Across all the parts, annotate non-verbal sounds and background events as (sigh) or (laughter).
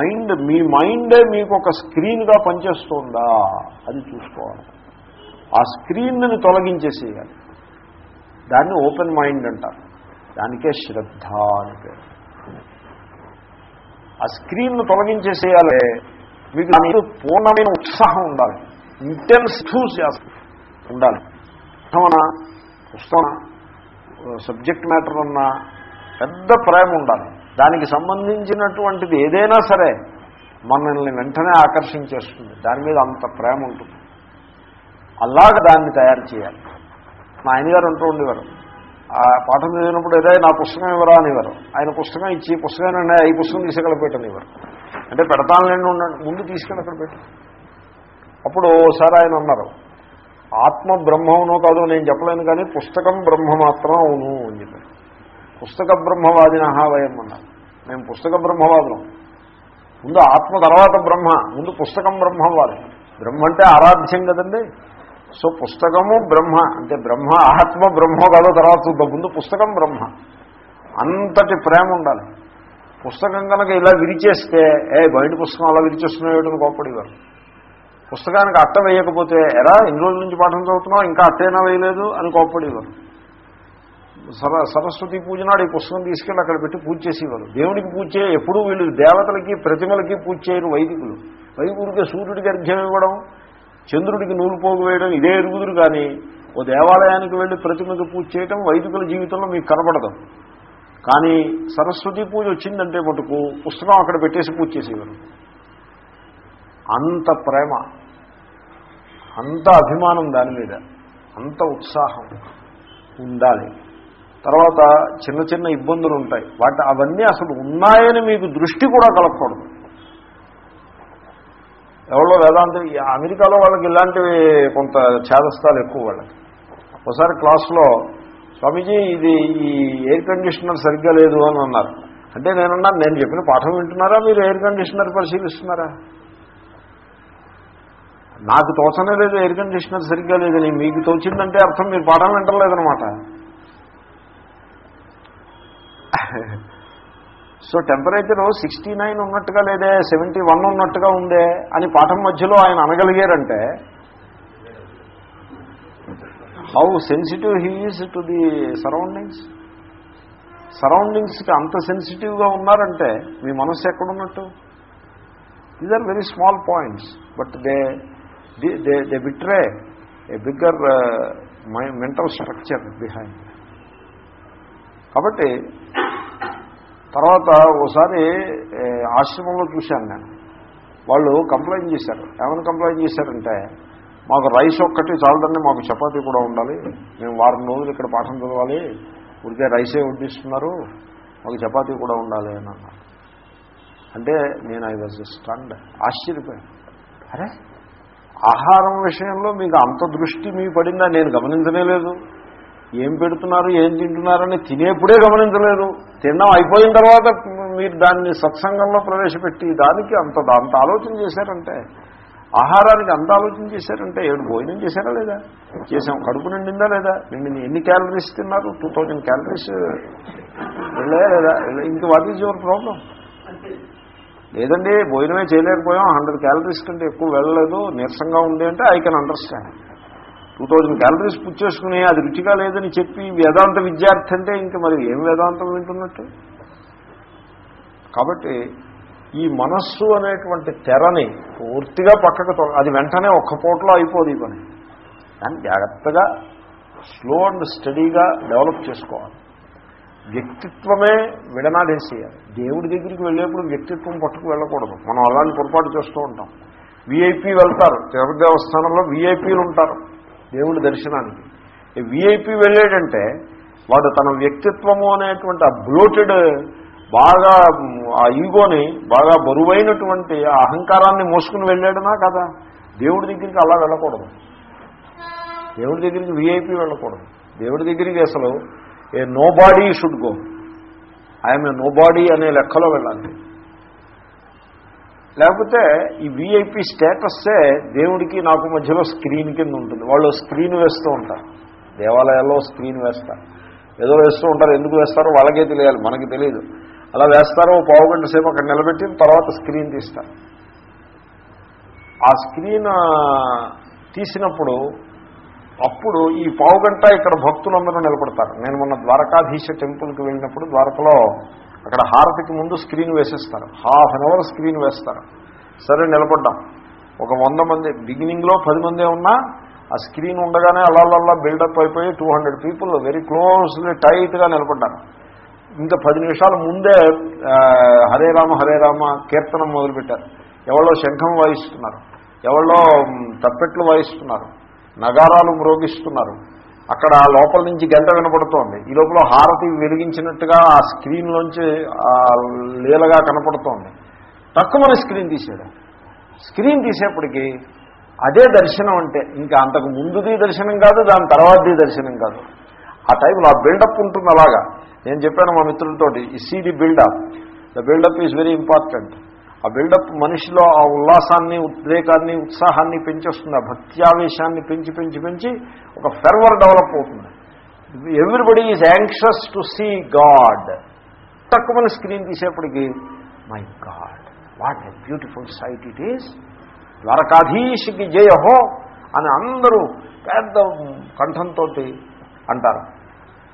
Mind మీ మైండే మీకు ఒక స్క్రీన్గా పనిచేస్తుందా అది చూసుకోవాలి. ఆ స్క్రీన్ని తొలగించేసేయాలి. దాన్ని ఓపెన్ మైండ్ అంటారు. దానికే శ్రద్ధ అని పేరు. ఆ స్క్రీన్ను తొలగించేసేయాలి మీకు దాని పూర్ణమైన ఉత్సాహం ఉండాలి. ఇంటెన్స్ ఉండాలి. మన పుస్తకం సబ్జెక్ట్ మ్యాటర్ అన్న పెద్ద ప్రేమ ఉండాలి. దానికి సంబంధించినటువంటిది ఏదైనా సరే మనల్ని వెంటనే ఆకర్షించేస్తుంది. దాని మీద అంత ప్రేమ ఉంటుంది. అలాగ దాన్ని తయారు చేయాలి. మా ఆయనగారు అంటూ ఉండేవారు. ఆ పాఠం చదివినప్పుడు ఏదో నా పుస్తకం ఇవ్వరా అనేవారు. ఆయన పుస్తకం ఇచ్చి పుస్తకాన్ని ఈ పుస్తకం తీసుకెళ్ళిపెట్టనివారు అంటే పెడతానులేండి ఉండండి. ముందు తీసుకెళ్ళి అక్కడ పెట్టు. అప్పుడు ఓసారి ఆయన అన్నారు ఆత్మ బ్రహ్మవునో కాదో నేను చెప్పలేను కానీ పుస్తకం బ్రహ్మ మాత్రం అవును అని చెప్పారు. పుస్తక బ్రహ్మవాదిన వయం అన్నారు మేము పుస్తక బ్రహ్మవాదులం. ముందు ఆత్మ తర్వాత బ్రహ్మ ముందు పుస్తకం బ్రహ్మవాది. బ్రహ్మ అంటే ఆరాధ్యం కదండి? సో పుస్తకము బ్రహ్మ అంటే బ్రహ్మ ఆత్మ బ్రహ్మ కాదో తర్వాత చూద్దాం. ముందు పుస్తకం బ్రహ్మ. అంతటి ప్రేమ ఉండాలి. పుస్తకం కనుక ఇలా విరిచేస్తే ఏ బయట పుస్తకం అలా విరిచేస్తున్నాయని కోప్పడేవారు? పుస్తకానికి అట్ట వేయకపోతే ఎరా ఎన్ని రోజుల నుంచి పాఠం చదువుతున్నావు ఇంకా అట్టైనా వేయలేదు అని కోప్పడేవారు. సర సరస్వతి పూజ నాడు ఈ పుస్తకం తీసుకెళ్ళి అక్కడ పెట్టి పూజ చేసేవారు దేవుడికి పూజ చేయ ఎప్పుడూ వీళ్ళు దేవతలకి ప్రతిమలకి పూజ చేయరు వైదికులు. వైదికుడికి సూర్యుడికి అర్ఘ్యం ఇవ్వడం చంద్రుడికి నూలు పోగు వేయడం ఇదే ఎరుగుదురు కానీ ఓ దేవాలయానికి వెళ్ళి ప్రతిమకి పూజ చేయడం వైదికుల జీవితంలో మీకు కనబడదు కానీ సరస్వతి పూజ వచ్చిందంటే మటుకు పుస్తకం అక్కడ పెట్టేసి పూజ చేసేవారు. అంత ప్రేమ అంత అభిమానం దాని మీద అంత ఉత్సాహం ఉండాలి. తర్వాత చిన్న చిన్న ఇబ్బందులు ఉంటాయి. వాటి అవన్నీ అసలు ఉన్నాయని మీకు దృష్టి కూడా కలగకూడదు ఎవరో వేదాంత అమెరికాలో వాళ్ళకి ఇలాంటివి కొంత ఛేదస్తాలు ఎక్కువ వాళ్ళకి. ఒకసారి క్లాస్లో స్వామీజీ ఇది ఈ ఎయిర్ కండిషనర్ సరిగ్గా లేదు అని అన్నారు. అంటే నేనున్నాను నేను చెప్పిన పాఠం వింటున్నారా? మీరు ఎయిర్ కండిషనర్ పరిశీలిస్తున్నారా? నాకు తోచనే లేదు ఎయిర్ కండిషనర్ సరిగ్గా లేదని. మీకు తోచిందంటే అర్థం మీరు పాఠం వింటలేదనమాట సో టెంపరేచరు సిక్స్టీ నైన్ ఉన్నట్టుగా లేదే సెవెంటీ వన్ ఉన్నట్టుగా ఉందే అని పాఠం మధ్యలో ఆయన అనగలిగారంటే how sensitive he is to the surroundings సరౌండింగ్స్కి అంత సెన్సిటివ్గా ఉన్నారంటే మీ మనస్సు ఎక్కడున్నట్టు? These are very small points but they they they betray a bigger mental structure behind కాబట్టి తర్వాత ఓసారి ఆశ్రమంలో చూశాను నేను. వాళ్ళు కంప్లైంట్ చేశారు. ఏమైనా కంప్లైంట్ చేశారంటే మాకు రైస్ ఒక్కటి చాలదండి మాకు చపాతీ కూడా ఉండాలి. మేము వారం రోజులు ఇక్కడ పాఠం చదవాలి. ఉడికే రైసే వడ్డిస్తున్నారు. మాకు చపాతీ కూడా ఉండాలి అని అన్నారు. అంటే నేను ఐ వాజ్ స్టండ్ ఆశ్చర్యపోయాను. అరే! ఆహారం విషయంలో మీకు అంత దృష్టి మీ పడిందా? నేను గమనించనే లేదు. ఏం పెడుతున్నారు ఏం తింటున్నారని తినేప్పుడే గమనించలేదు. తినడం అయిపోయిన తర్వాత మీరు దాన్ని సత్సంగంలో ప్రవేశపెట్టి దానికి అంత అంత ఆలోచన చేశారంటే ఆహారానికి అంత ఆలోచన చేశారంటే ఏడు భోజనం చేశారా లేదా? చేసాం. కడుపు నిండిందా లేదా? నిండింది. ఎన్ని క్యాలరీస్ తిన్నారు? టూ థౌజండ్ క్యాలరీస్ వెళ్ళే లేదా? ఇంక వాట్ ఈజ్ యువర్ ప్రాబ్లం లేదండి భోజనమే చేయలేకపోయాం. హండ్రెడ్ క్యాలరీస్ కంటే ఎక్కువ వెళ్ళలేదు. నీరసంగా ఉంది అంటే I can understand two thousand calories పుచ్చేసుకుని అది రుచిగా లేదని చెప్పి వేదాంత విద్యార్థి అంటే ఇంక మరి ఏం వేదాంతం వింటున్నట్టు? కాబట్టి ఈ మనస్సు అనేటువంటి తెరని పూర్తిగా పక్కకు అది వెంటనే ఒక్క పూటలో అయిపోదు ఈ పని. దాన్ని జాగ్రత్తగా స్లో అండ్ స్టడీగా డెవలప్ చేసుకోవాలి. వ్యక్తిత్వమే విడనాడేసేయాలి దేవుడి దగ్గరికి వెళ్ళేప్పుడు వ్యక్తిత్వం పట్టుకు వెళ్ళకూడదు. మనం అలాంటి పొరపాటు చేస్తూ ఉంటాం. వీఐపీ వెళ్తారు. తిరుపతి దేవస్థానంలో విఐపీలు ఉంటారు. దేవుడి దర్శనానికి. విఐపి వెళ్ళాడంటే వాడు తన వ్యక్తిత్వము అనేటువంటి ఆ బ్లోటెడ్ బాగా ఆ ఈగోని బాగా బరువైనటువంటి ఆ అహంకారాన్ని మోసుకుని వెళ్ళాడునా కదా? దేవుడి దగ్గరికి అలా వెళ్ళకూడదు. దేవుడి దగ్గరికి విఐపి వెళ్ళకూడదు. దేవుడి దగ్గరికి అసలు a nobody should go I'm a nobody అనే లెక్కలో వెళ్ళాలి. లేకపోతే ఈ వీఐపీ స్టేటస్సే దేవుడికి నాకు మధ్యలో స్క్రీన్ కింద ఉంటుంది. వాళ్ళు స్క్రీన్ వేస్తూ ఉంటారు. దేవాలయాల్లో స్క్రీన్ వేస్తారు. ఏదో వేస్తూ ఉంటారు. ఎందుకు వేస్తారో వాళ్ళకే తెలియాలి. మనకి తెలియదు అలా వేస్తారో పావుగంట పావు గంట సేపు అక్కడ నిలబెట్టిన తర్వాత స్క్రీన్ తీస్తారు. ఆ స్క్రీన్ తీసినప్పుడు అప్పుడు ఈ పావు గంట ఇక్కడ భక్తులందరూ నిలబడతారు. నేను మొన్న ద్వారకాధీశ టెంపుల్కి వెళ్ళినప్పుడు ద్వారకలో అక్కడ హారతికి ముందు స్క్రీన్ వేసేస్తారు. హాఫ్ అన్ అవర్ స్క్రీన్ వేస్తారు. సరే నిలబడ్డాం. ఒక వంద మంది బిగినింగ్లో పది మందే ఉన్నా ఆ స్క్రీన్ ఉండగానే అలా బిల్డప్ అయిపోయి two hundred people very closely టైట్గా నిలబడ్డారు. ఇంకా పది నిమిషాల ముందే హరే రామ హరే రామ కీర్తనం మొదలుపెట్టారు. ఎవరో శంఖం వాయిస్తున్నారు. ఎవరో తప్పెట్లు వాయిస్తున్నారు. నగారాలు మ్రోగిస్తున్నారు. అక్కడ లోపల నుంచి గంట వినపడుతోంది. ఈ లోపల హారతి వెలిగించినట్టుగా ఆ స్క్రీన్లోంచి లీలగా కనపడుతోంది. తక్కువ స్క్రీన్ తీసాడు స్క్రీన్ తీసేప్పటికీ అదే దర్శనం అంటే ఇంకా అంతకు ముందుది దర్శనం కాదు దాని తర్వాతది దర్శనం కాదు. ఆ టైంలో ఆ బిల్డప్ ఉంటుంది అలాగా. నేను చెప్పాను మా మిత్రులతోటి ఈ see the buildup. The buildup is very important. ఆ బిల్డప్ మనిషిలో ఆ ఉల్లాసాన్ని ఉద్రేకాన్ని ఉత్సాహాన్ని పెంచేస్తుంది. ఆ భక్త్యావేశాన్ని పెంచి పెంచి పెంచి ఒక ఫెర్వర్ డెవలప్ అవుతుంది. Everybody is anxious to see God తక్కువ screen తీసేప్పటికి my God what a beautiful sight it is ద్వారకాధీశకి జయహో అని అందరూ పెద్ద కంఠంతో అంటారు.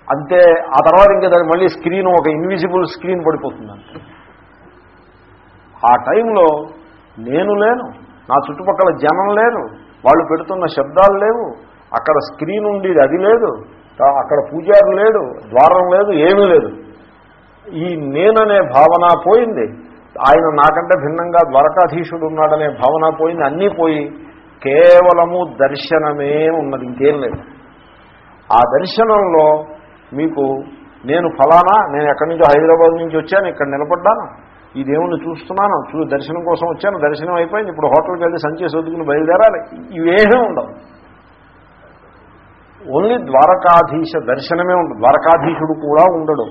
అంతే ఆ తర్వాత ఇంకా దాన్ని మళ్ళీ స్క్రీన్ ఒక ఇన్విజిబుల్ స్క్రీన్ పడిపోతుంది ఆ టైంలో నేను లేను నా చుట్టుపక్కల జనం లేరు వాళ్ళు పెడుతున్న శబ్దాలు లేవు అక్కడ స్క్రీన్ ఉండేది అది లేదు అక్కడ పూజారు లేడు ద్వారం లేదు ఏమీ లేదు. ఈ నేననే భావన పోయింది. ఆయన నాకంటే భిన్నంగా ద్వారకాధీశుడు ఉన్నాడనే భావన పోయింది అన్నీ పోయి కేవలము దర్శనమే ఉన్నది ఇంకేం లేదు. ఆ దర్శనంలో మీకు నేను ఫలానా నేను ఎక్కడి నుంచో హైదరాబాద్ నుంచి వచ్చాను ఇక్కడ నిలబడ్డాను. ఈ దేవుణ్ణి చూస్తున్నాను చూ దర్శనం కోసం వచ్చాను దర్శనం అయిపోయింది ఇప్పుడు హోటల్కి వెళ్ళి సంచేసి వదుకుని బయలుదేరాలి. ఇవేమీ ఉండవు. ఓన్లీ ద్వారకాధీశ దర్శనమే ఉండదు ద్వారకాధీశుడు కూడా ఉండడు.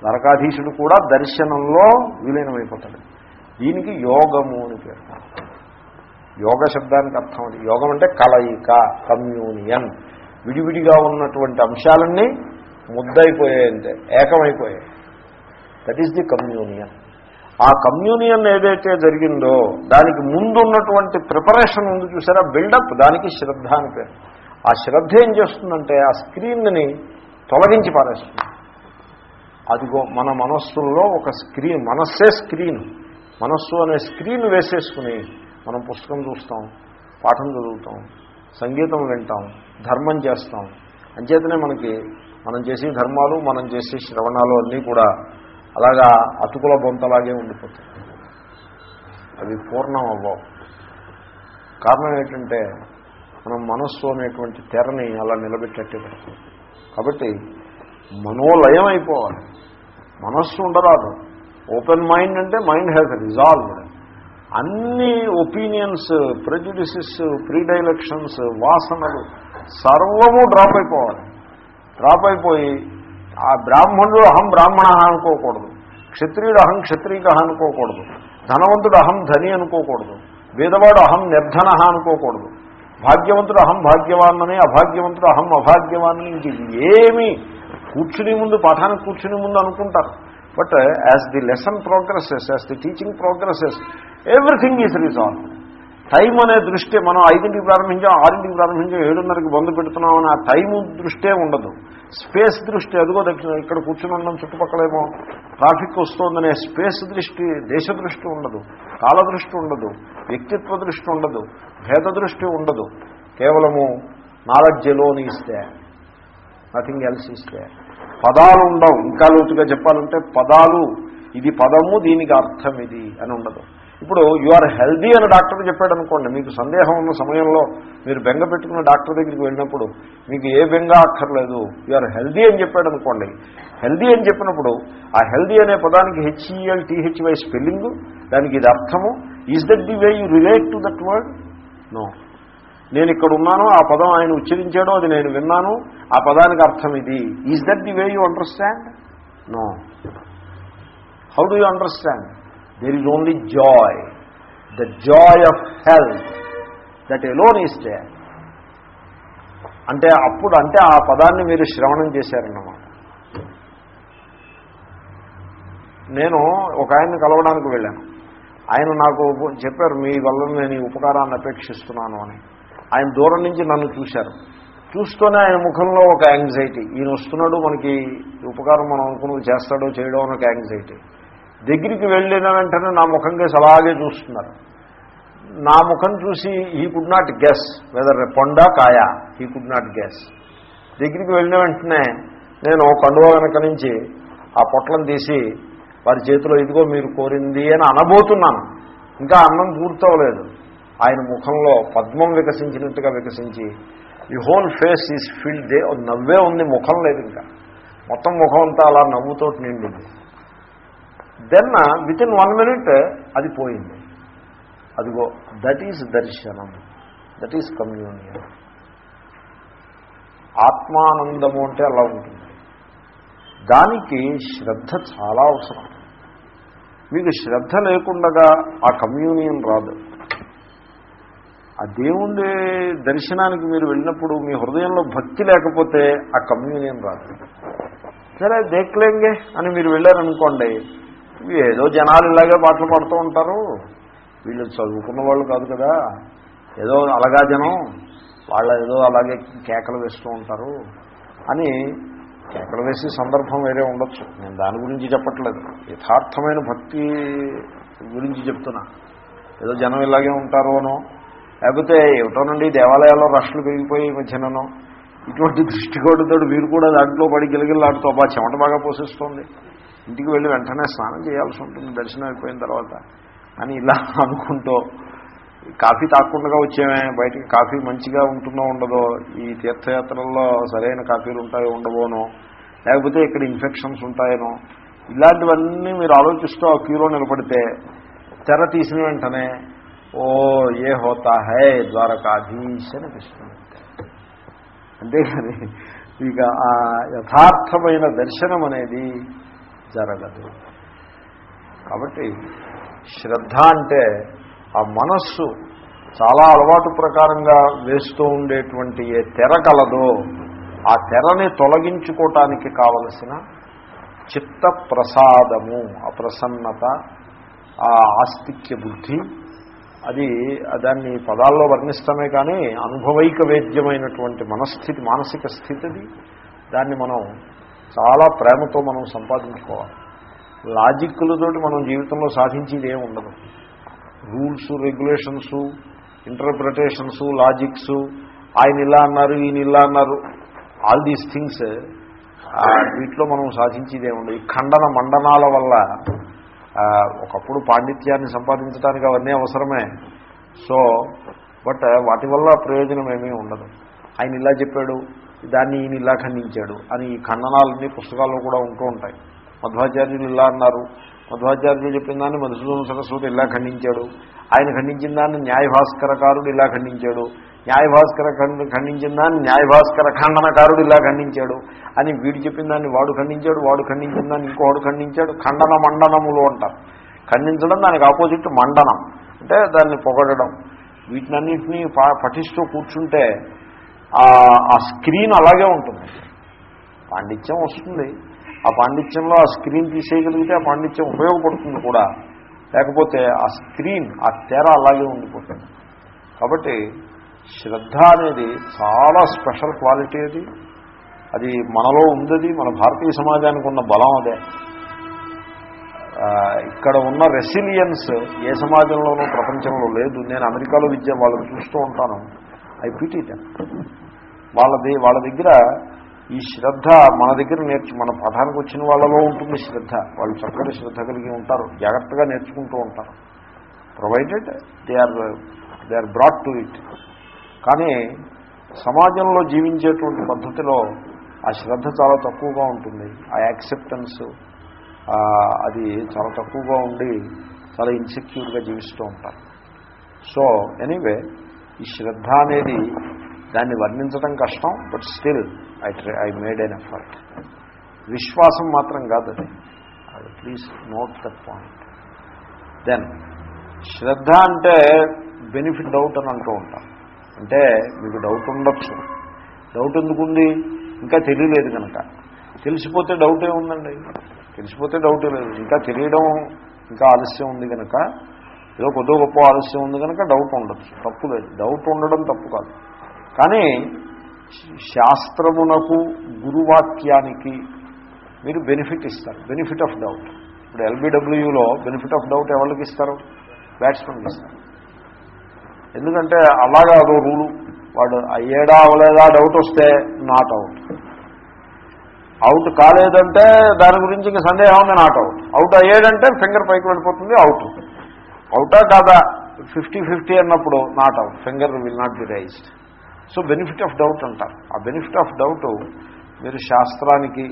ద్వారకాధీశుడు కూడా దర్శనంలో విలీనమైపోతాడు. దీనికి యోగము అని పేరు. యోగ శబ్దానికి అర్థం అది. యోగం అంటే కలయిక కమ్యూనియన్. విడివిడిగా ఉన్నటువంటి అంశాలన్నీ ముద్దయిపోయాయి అంటే ఏకమైపోయాయి. దట్ ఈస్ ది కమ్యూనియన్ ఆ కమ్యూనియన్ ఏదైతే జరిగిందో దానికి ముందున్నటువంటి ప్రిపరేషన్ ఉంది చూసారా? బిల్డప్ దానికి శ్రద్ధ అని పేరు. ఆ శ్రద్ధ ఏం చేస్తుందంటే ఆ స్క్రీన్ని తొలగించి పారేస్తుంది. అదిగో మన మనస్సుల్లో ఒక స్క్రీన్ మనస్సే స్క్రీన్ మనస్సు అనే స్క్రీన్ వేసేసుకుని మనం పుస్తకం చూస్తాం పాఠం చదువుతాం సంగీతం వింటాం ధర్మం చేస్తాం. అంచేతనే మనకి మనం చేసే ధర్మాలు మనం చేసే శ్రవణాలు అన్నీ కూడా అలాగా అతుకుల బొంతలాగే ఉండిపోతాయి అవి పూర్ణం అవ్వవు కారణం ఏంటంటే మనం మనస్సు అనేటువంటి తెరని అలా నిలబెట్టేట్టే పెడతాం కాబట్టి మనోలయం అయిపోవాలి. మనస్సు ఉండరాదు. ఓపెన్ మైండ్ అంటే మైండ్ హ్యాస్ రిజాల్వ్డ్. అన్ని ఒపీనియన్స్ ప్రెజుడిసెస్ ప్రీడైలక్షన్స్ వాసనలు సర్వము డ్రాప్ అయిపోవాలి. డ్రాప్ అయిపోయి ఆ బ్రాహ్మణుడు అహం బ్రాహ్మణ అనుకోకూడదు. క్షత్రియుడు అహం క్షత్రియ అనుకోకూడదు. ధనవంతుడు అహం ధని అనుకోకూడదు. వేదవాడు అహం నిర్ధన అనుకోకూడదు. భాగ్యవంతుడు అహం భాగ్యవాన్నని అభాగ్యవంతుడు అహం అభాగ్యవాన్ని ఇంక ఏమీ కూర్చుని ముందు పాఠానికి కూర్చుని ముందు అనుకుంటారు. But as the lesson progresses as the teaching progresses everything is resolve time అనే దృష్టి మనం ఐదింటికి ప్రారంభించాం ఆరింటికి ప్రారంభించాం ఏడున్నరకి బంధు పెడుతున్నాం అని ఆ టైం దృష్టే ఉండదు. స్పేస్ దృష్టి అదిగో దక్షిణ ఇక్కడ కూర్చుని ఉండడం చుట్టుపక్కలేమో ట్రాఫిక్ వస్తుందనే స్పేస్ దృష్టి దేశ దృష్టి ఉండదు కాల దృష్టి ఉండదు వ్యక్తిత్వ దృష్టి ఉండదు భేద దృష్టి ఉండదు. కేవలము నాలెడ్జ్ ఇస్తే నథింగ్ ఎల్స్ ఇస్తే. పదాలు ఉండవు. ఇంకా లోతుగా చెప్పాలంటే పదాలు ఇది పదము దీనికి అర్థం ఇది అని ఉండదు. ఇప్పుడు యు ఆర్ హెల్దీ అని డాక్టర్ చెప్పాడు అనుకోండి మీకు సందేహం ఉన్న సమయంలో మీరు బెంగ పెట్టుకున్న డాక్టర్ దగ్గరికి వెళ్ళినప్పుడు మీకు ఏ బెంగ అక్కర్లేదు. యు ఆర్ హెల్దీ అని చెప్పాడు అనుకోండి. హెల్దీ అని చెప్పినప్పుడు ఆ హెల్దీ అనే పదానికి హెచ్ఈఎల్ టీహెచ్వై స్పెల్లింగ్ దానికి ఇది అర్థము. Is that the way you relate to that word no నేను ఇక్కడ ఉన్నాను ఆ పదం ఆయన ఉచ్చరించాడో అది నేను విన్నాను ఆ పదానికి అర్థం ఇది. Is that the way you understand no how do you understand there is only joy the joy of health that alone is day అంటే అప్పుడు అంటే ఆ పదాన్ని మీరు శ్రవణం చేశారన్నమాట. నేను ఒక ఆయన్ని కలవడానికి వెళ్ళాను. ఆయన నాకు చెప్పారు మీ వల్ల నేను ఈ ఉపకారాన్ని అపేక్షిస్తున్నాను అని. ఆయన దూరం నుంచి నన్ను చూశారు. చూస్తూనే ఆయన ముఖంలో ఒక యాంగ్జైటీ ఈయన వస్తున్నాడు మనకి ఉపకారం మనం అనుకున్నది చేస్తాడో చేయడో అని ఒక యాంగ్జైటీ దగ్గరికి వెళ్ళిన వెంటనే నా ముఖం కేసి అలాగే చూస్తున్నారు. నా ముఖం చూసి he could not guess whether పొండా Kaya? He could not guess. దగ్గరికి వెళ్ళిన వెంటనే నేను కండువా వెనక నుంచి ఆ పొట్లను తీసి వారి చేతిలో ఇదిగో మీరు కోరింది అని అనబోతున్నాను. ఇంకా అన్నం పూర్తవలేదు. ఆయన ముఖంలో పద్మం వికసించినట్టుగా వికసించి ఈ whole face is filled they నవ్వే ఉంది ముఖం లేదు ఇంకా. మొత్తం ముఖం అంతా అలా నవ్వుతో నిండింది. Then within one minute అది పోయింది. అదిగో దట్ ఈజ్ దర్శనం. దట్ ఈజ్ కమ్యూనియన్ ఆత్మానందము అంటే అలా ఉంటుంది. దానికి శ్రద్ధ చాలా అవసరం. మీకు శ్రద్ధ లేకుండా ఆ కమ్యూనియన్ రాదు. ఆ దేవుడి దర్శనానికి మీరు వెళ్ళినప్పుడు మీ హృదయంలో భక్తి లేకపోతే ఆ కమ్యూనియన్ రాదు. సరే దేక్లేంగే అని మీరు వెళ్ళారనుకోండి ఏదో జనాలు ఇలాగే పాటలు పాడుతూ ఉంటారు. వీళ్ళు చదువుకున్న వాళ్ళు కాదు కదా. ఏదో అలగా జనం వాళ్ళ ఏదో అలాగే కేకలు వేస్తూ ఉంటారు అని కేకలు వేసే సందర్భం వేరే ఉండొచ్చు. నేను దాని గురించి చెప్పట్లేదు. యథార్థమైన భక్తి గురించి చెప్తున్నా. ఏదో జనం ఇలాగే ఉంటారు అనో లేకపోతే ఏమిటోనండి దేవాలయాల్లో రష్లు పెరిగిపోయి మధ్యనో ఇటువంటి దృష్టికోటుతో మీరు కూడా దాంట్లో పడి గిలగిల్లాడుతూ బా చెమట బాగా పోషిస్తుంది ఇంటికి వెళ్ళి వెంటనే స్నానం చేయాల్సి ఉంటుంది దర్శనం అయిపోయిన తర్వాత. అని ఇలా (laughs) అనుకుంటూ కాఫీ తాకుండా వచ్చేమే బయటికి కాఫీ మంచిగా ఉంటుందో ఉండదో ఈ తీర్థయాత్రల్లో సరైన కాఫీలు ఉంటాయో ఉండబోనో లేకపోతే ఇక్కడ ఇన్ఫెక్షన్స్ ఉంటాయనో ఇలాంటివన్నీ మీరు ఆలోచిస్తూ ఆ క్యూలో నిలబడితే తెర తీసిన వెంటనే ఓ ఏ హోతా హే ద్వారకాధీశ్ అనిపిస్తుంది అంతేగాని ఇక ఆ యథార్థమైన దర్శనం అనేది జరగదు. కాబట్టి శ్రద్ధ అంటే ఆ మనస్సు చాలా అలవాటు ప్రకారంగా వేస్తూ ఉండేటువంటి ఏ తెర కలదో ఆ తెరని తొలగించుకోవటానికి కావలసిన చిత్త ప్రసాదము అప్రసన్నత ప్రసన్నత ఆ ఆస్తిక్య బుద్ధి అది దాన్ని పదాల్లో వర్ణిస్తామే కానీ అనుభవైక వేద్యమైనటువంటి మనస్థితి మానసిక స్థితిది. దాన్ని మనం చాలా ప్రేమతో మనం సంపాదించుకోవాలి. లాజిక్కులతోటి మనం జీవితంలో సాధించేది ఏమి ఉండదు. రూల్స్ రెగ్యులేషన్స్ ఇంటర్ప్రిటేషన్స్ లాజిక్స్ ఆయన ఇలా అన్నారు ఈయన ఇలా అన్నారు ఆల్ దీస్ థింగ్స్ వీటిలో మనం సాధించేది ఏముండదు ఈ ఖండన మండనాల వల్ల ఒకప్పుడు పాండిత్యాన్ని సంపాదించడానికి అవన్నీ అవసరమే. సో బట్ వాటి వల్ల ప్రయోజనం ఏమీ ఉండదు. ఆయన ఇలా చెప్పాడు దాన్ని ఈయన ఇలా ఖండించాడు అని ఈ ఖండనాలన్నీ పుస్తకాల్లో కూడా ఉంటూ ఉంటాయి. మధ్వాచార్యులు ఇలా అన్నారు. మధ్వాచార్యులు చెప్పిన దాన్ని మధుసూదన సరస్వతి ఇలా ఖండించాడు. ఆయన ఖండించిన దాన్ని న్యాయభాస్కరకారుడు ఇలా ఖండించాడు. న్యాయభాస్కర ఖండించిన దాన్ని న్యాయభాస్కర ఖండనకారుడు ఇలా ఖండించాడు. అని వీడు చెప్పిన దాన్ని వాడు ఖండించాడు వాడు ఖండించిన దాన్ని ఇంకోడు ఖండించాడు. ఖండన మండనములు అంటారు ఖండించడం దానికి ఆపోజిట్ మండనం. అంటే దాన్ని పొగడడం. వీటినన్నింటినీ పఠిస్తూ కూర్చుంటే ఆ స్క్రీన్ అలాగే ఉంటుంది. పాండిత్యం వస్తుంది. ఆ పాండిత్యంలో ఆ స్క్రీన్ తీసేయగలిగితే ఆ పాండిత్యం ఉపయోగపడుతుంది కూడా. లేకపోతే ఆ స్క్రీన్ ఆ తెర అలాగే ఉండిపోతుంది. కాబట్టి శ్రద్ధ అనేది చాలా స్పెషల్ క్వాలిటీ అది. అది మనలో ఉంది మన భారతీయ సమాజానికి ఉన్న బలం అదే. ఇక్కడ ఉన్న రెసిలియన్స్ ఏ సమాజంలోనూ ప్రపంచంలో లేదు. నేను అమెరికాలో విద్య వాళ్ళని చూస్తూ ఉంటాను. ఐ పీటీ వాళ్ళది వాళ్ళ దగ్గర ఈ శ్రద్ధ మన దగ్గర నేర్చు మన పదానికి వచ్చిన వాళ్ళలో ఉంటుంది శ్రద్ధ. వాళ్ళు చక్కటి శ్రద్ధ కలిగి ఉంటారు జాగ్రత్తగా నేర్చుకుంటూ ఉంటారు. Provided they are they are brought to it కానీ సమాజంలో జీవించేటువంటి పద్ధతిలో ఆ శ్రద్ధ చాలా తక్కువగా ఉంటుంది. ఆ యాక్సెప్టెన్స్ అది చాలా తక్కువగా ఉండి చాలా ఇన్సెక్యూర్గా జీవిస్తూ ఉంటారు. సో ఎనీవే ఈ శ్రద్ధ అనేది దాన్ని వర్ణించడం కష్టం but still I try I made an effort విశ్వాసం మాత్రం కాదు అది. Please note that point then శ్రద్ధ అంటే బెనిఫిట్ డౌట్ అని అంటూ ఉంటాం. అంటే మీకు డౌట్ ఉండొచ్చు. డౌట్ ఎందుకుంది ఇంకా తెలియలేదు కనుక. తెలిసిపోతే డౌట్ ఉందండి తెలిసిపోతే డౌట్ లేదు. ఇంకా తెలియడం ఇంకా ఆలస్యం ఉంది కనుక ఏదో కొద్దో గొప్ప ఆలస్యం ఉంది కనుక డౌట్ ఉండొచ్చు. తప్పు లేదు. డౌట్ ఉండడం తప్పు కాదు. కానీ శాస్త్రమునకు గురువాక్యానికి మీరు బెనిఫిట్ ఇస్తారు. బెనిఫిట్ ఆఫ్ డౌట్ ఇప్పుడు ఎల్బిడబ్ల్యూలో బెనిఫిట్ ఆఫ్ డౌట్ ఎవరికి ఇస్తారు? బ్యాట్స్మెన్కి ఇస్తారు. ఎందుకంటే అలాగా అదో రూలు వాడు అయ్యేడా అవలేదా డౌట్ వస్తే నాట్ అవుట్ అవుట్ కాలేదంటే దాని గురించి ఇంకా సందేహం ఉంది నాట్ అవుట్ అవుట్ అయ్యాడంటే ఫింగర్ పైకి వెళ్ళిపోతుంది అవుట్ అవుటా కాదా? ఫిఫ్టీ ఫిఫ్టీ అన్నప్పుడు not out finger will not be raised so benefit of doubt అంటారు. ఆ బెనిఫిట్ ఆఫ్ డౌట్ మీరు శాస్త్రానికి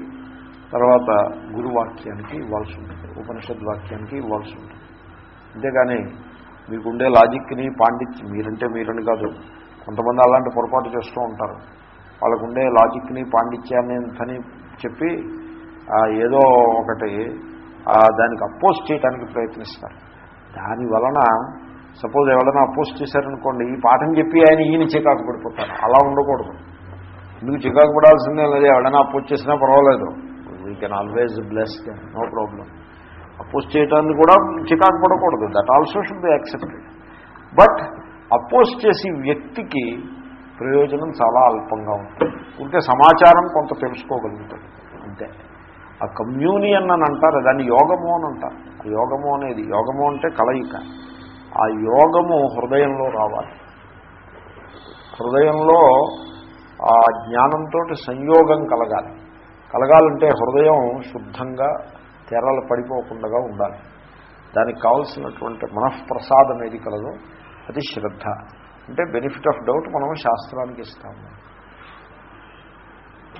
తర్వాత గురువాక్యానికి ఇవ్వాల్సి ఉంటుంది. ఉపనిషద్ వాక్యానికి ఇవ్వాల్సి ఉంటుంది. అంతేగాని మీకుండే లాజిక్ని పాండిత్యం మీరంటే మీరని కాదు. కొంతమంది అలాంటి పొరపాటు చేస్తూ ఉంటారు. వాళ్ళకుండే లాజిక్ని పాండిత్యాన్ని ఎంతని చెప్పి ఏదో ఒకటి దానికి అపోజ్ చేయడానికి ప్రయత్నిస్తారు. దాని వలన సపోజ్ ఎవరైనా అపోజ్ చేశారనుకోండి ఈ పాఠం చెప్పి ఆయన ఈయన చికాకు పడిపోతారు. అలా ఉండకూడదు. ఎందుకు చికాకు పడాల్సిందే లేదు ఎవరైనా అపోజ్ చేసినా పర్వాలేదు. We can always bless no problem oppose చేయటానికి కూడా చికాకు పడకూడదు. That also should be accepted but oppose చేసి వ్యక్తికి ప్రయోజనం చాలా అల్పంగా ఉంటుంది. ఉంటే సమాచారం కొంత తెలుసుకోగలుగుతుంది అంతే. ఆ కమ్యూనియన్ అని అంటారు దాన్ని యోగము అని అంటారు. యోగము అనేది యోగము అంటే కలయిక. ఆ యోగము హృదయంలో రావాలి. హృదయంలో ఆ జ్ఞానంతో సంయోగం కలగాలి. కలగాలంటే హృదయం శుద్ధంగా తెరలు పడిపోకుండా ఉండాలి. దానికి కావలసినటువంటి మనఃప్రసాదం ఏది కలదో? అది శ్రద్ధ. అంటే బెనిఫిట్ ఆఫ్ డౌట్ మనం శాస్త్రానికి ఇస్తాము.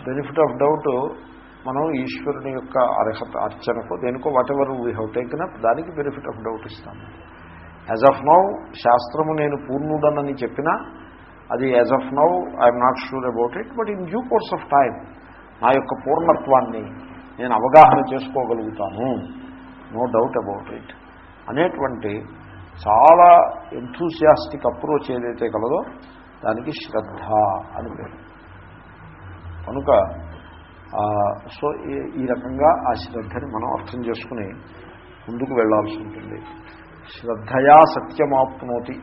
బెనిఫిట్ ఆఫ్ డౌట్ మనం ఈశ్వరుని యొక్క అర్హత అర్చనకో దేనికో whatever we have taken up దానికి బెనిఫిట్ ఆఫ్ డౌట్ ఇస్తాను యాజ్ ఆఫ్ నౌ శాస్త్రము నేను పూర్ణుడనని చెప్పినా అది as of now I'm not sure about it but in due course of time నా యొక్క పూర్ణత్వాన్ని నేను అవగాహన చేసుకోగలుగుతాను. నో డౌట్ అబౌట్ ఇట్ అనేటువంటి చాలా ఎంథూసియాస్టిక్ అప్రోచ్ ఏదైతే కలదో దానికి శ్రద్ధ అని పేరు. కనుక సో ఈ రకంగా ఆ శ్రద్ధని మనం అర్థం చేసుకుని ముందుకు వెళ్ళాల్సి ఉంటుంది. శ్రద్ధయా సత్యమాప్నోతి.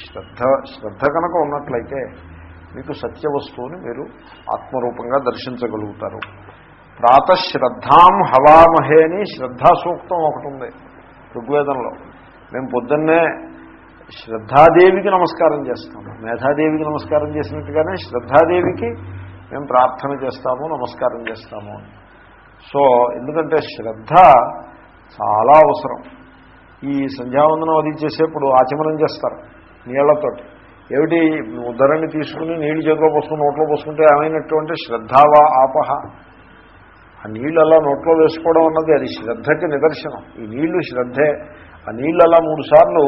శ్రద్ధ శ్రద్ధ కనుక ఉన్నట్లయితే మీకు సత్య వస్తువుని మీరు ఆత్మరూపంగా దర్శించగలుగుతారు. ప్రాతశ్రద్ధాం హవామహే అని శ్రద్ధా సూక్తం ఒకటి ఉంది ఋగ్వేదంలో. మేము పొద్దున్నే శ్రద్ధాదేవికి నమస్కారం చేస్తాము మేధాదేవికి నమస్కారం చేసినట్టుగానే శ్రద్ధాదేవికి మేము ప్రార్థన చేస్తాము నమస్కారం చేస్తాము సో ఎందుకంటే శ్రద్ధ చాలా అవసరం. ఈ సంధ్యావందనం అది చేసేప్పుడు ఆచమనం చేస్తారు నీళ్ళతోటి. ఏమిటి? ఉద్దరాన్ని తీసుకుని నీళ్ళు చేతిలో పోసుకుని నోట్లో పోసుకుంటే ఏమైనటువంటి శ్రద్ధావా ఆపహ. ఆ నీళ్ళు అలా నోట్లో వేసుకోవడం అన్నది అది శ్రద్ధకి నిదర్శనం. ఈ నీళ్ళు శ్రద్ధే. ఆ నీళ్ళు అలా మూడుసార్లు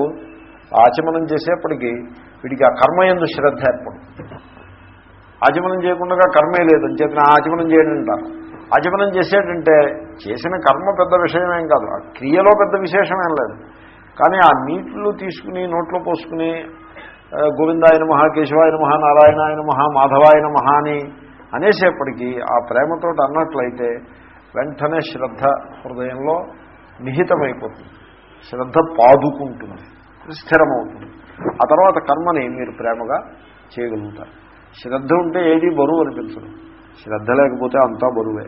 ఆచమనం చేసేప్పటికీ వీడికి ఆ కర్మ ఎందు శ్రద్ధ ఏర్పడుతుంది. ఆచమనం చేయకుండా కర్మే లేదు అని ఆచమనం చేయడం అంటారు. ఆచమనం చేసేటంటే చేసిన కర్మ పెద్ద విషయమేం కాదు ఆ క్రియలో పెద్ద విశేషమేం లేదు. కానీ ఆ నీటిలో తీసుకుని నోట్లో పోసుకుని గోవిందాయన మహా కేశవాయన మహా నారాయణాయన మహా మాధవాయన మహా అని అనేసేపటికీ ఆ ప్రేమతో అన్నట్లయితే వెంటనే శ్రద్ధ హృదయంలో నిహితమైపోతుంది. శ్రద్ధ పాదుకుంటుంది స్థిరమవుతుంది. ఆ తర్వాత కర్మని మీరు ప్రేమగా చేయగలుగుతారు. శ్రద్ధ ఉంటే ఏది బరువు అనిపించదు. శ్రద్ధ లేకపోతే అంతా బరువే.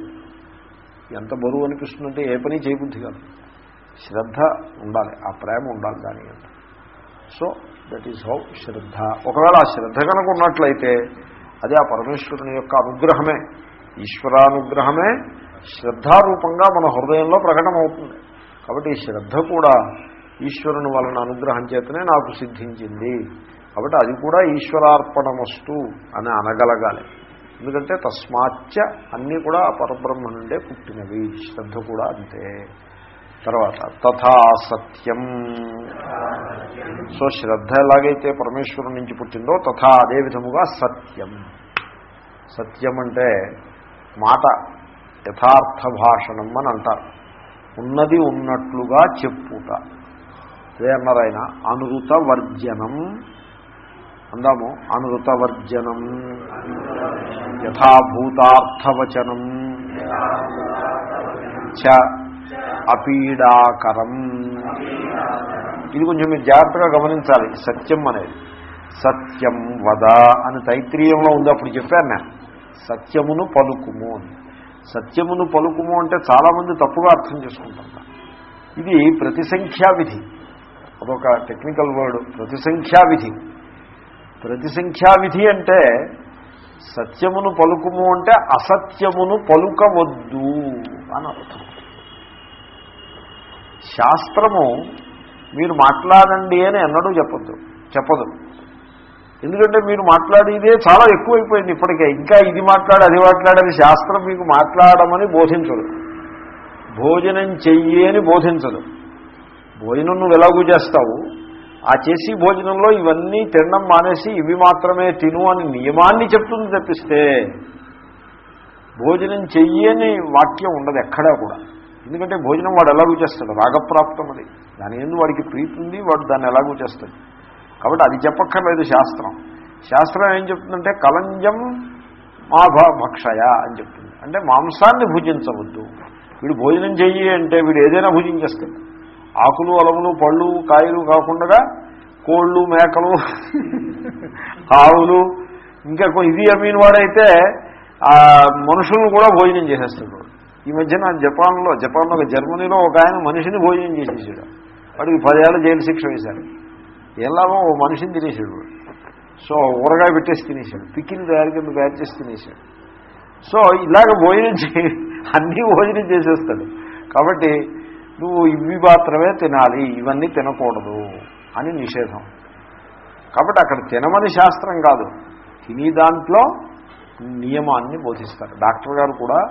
ఎంత బరువు అనిపిస్తుందంటే ఏ పని చేయబుద్ధి కాదు. శ్రద్ధ ఉండాలి ఆ ప్రేమ ఉండాలి దాని సో దట్ ఈజ్ హౌ శ్రద్ధ. ఒకవేళ ఆ శ్రద్ధ కనుక ఉన్నట్లయితే అది ఆ పరమేశ్వరుని యొక్క అనుగ్రహమే ఈశ్వరానుగ్రహమే శ్రద్ధారూపంగా మన హృదయంలో ప్రకటమవుతుంది. కాబట్టి ఈ శ్రద్ధ కూడా ఈశ్వరుని వలన అనుగ్రహం చేతనే నాకు సిద్ధించింది. కాబట్టి అది కూడా ఈశ్వరార్పణమస్తు అని అనగలగాలి. ఎందుకంటే తస్మాచ్చ అన్నీ కూడా పరబ్రహ్మ నుండే పుట్టినవి. శ్రద్ధ కూడా అంతే. తర్వాత తథా సత్యం. సో శ్రద్ధ ఎలాగైతే పరమేశ్వరం నుంచి పుట్టిందో తథా అదే విధముగా సత్యం. సత్యం అంటే మాట యథార్థ భాషణం అని అంటారు. ఉన్నది ఉన్నట్లుగా చెప్పుట. అదే అన్నారు ఆయన అనురుత వర్జనం. అందాము. అనృతవర్జనం యథాభూతార్థవచనం. చ అపీడాకరం. ఇది కొంచెం మీరు జాగ్రత్తగా గమనించాలి. సత్యం అనేది. సత్యం వద అని తైత్రీయంలో ఉంది. అప్పుడు చెప్పాను నేను. సత్యమును పలుకుము అని. సత్యమును పలుకుము అంటే చాలామంది తప్పుగా అర్థం చేసుకుంటారు ఇది ప్రతిసంఖ్యా విధి. అదొక టెక్నికల్ వర్డ్. ప్రతిసంఖ్యా విధి. ప్రతిసంఖ్యా విధి అంటే సత్యమును పలుకుము అంటే అసత్యమును పలుకవద్దు అని అర్థం. శాస్త్రము మీరు మాట్లాడండి అని ఎన్నడూ చెప్పద్దు చెప్పదు. ఎందుకంటే మీరు మాట్లాడేదే చాలా ఎక్కువైపోయింది ఇప్పటికే. ఇంకా ఇది మాట్లాడి అది మాట్లాడని శాస్త్రం మీకు మాట్లాడమని బోధించదు. భోజనం చెయ్యి అని బోధించదు. భోజనం నువ్వు ఎలాగూ చేస్తావు? ఆ చేసి భోజనంలో ఇవన్నీ తినడం మానేసి ఇవి మాత్రమే తిను అని నియమాన్ని చెప్తుంది తప్పిస్తే భోజనం చెయ్యి వాక్యం ఉండదు ఎక్కడా కూడా. ఎందుకంటే భోజనం వాడు ఎలాగూ చేస్తాడు? రాగప్రాప్తం అది. దాని ఎందుకు వాడికి ప్రీతి ఉంది వాడు దాన్ని ఎలాగూ చేస్తాడు. కాబట్టి అది చెప్పక్కర్లేదు శాస్త్రం. శాస్త్రం ఏం చెప్తుందంటే కలంజం మాభా భక్షయ అని చెప్తుంది. అంటే మాంసాన్ని భుజించవద్దు. వీడు భోజనం చెయ్యి అంటే వీడు ఏదైనా భుజించేస్తాడు. ఆకులు అలములు పళ్ళు కాయలు కాకుండా కోళ్ళు మేకలు ఆవులు ఇంకా ఇది అమీన్ వాడైతే మనుషులను కూడా భోజనం చేసేస్తాడు. ఈ మధ్యన జపాన్లో జపాన్లో జర్మనీలో ఒక ఆయన మనిషిని భోజనం చేసేసాడు. వాడికి పదేళ్ళ జైలు శిక్ష వేశాడు. ఎలాగో ఓ మనిషిని తినేసాడు సో ఊరగాయ పెట్టేసి తినేసాడు పిక్కిని తయారు కింద తయారు చేసి తినేసాడు సో ఇలాగ భోజనం చే అన్నీ భోజనం చేసేస్తాడు. కాబట్టి నువ్వు ఇవి మాత్రమే తినాలి ఇవన్నీ తినకూడదు అని నిషేధం. కాబట్టి అక్కడ తినమని శాస్త్రం కాదు. తిని దాంట్లో నియమాన్ని బోధిస్తారు. డాక్టర్ గారు కూడా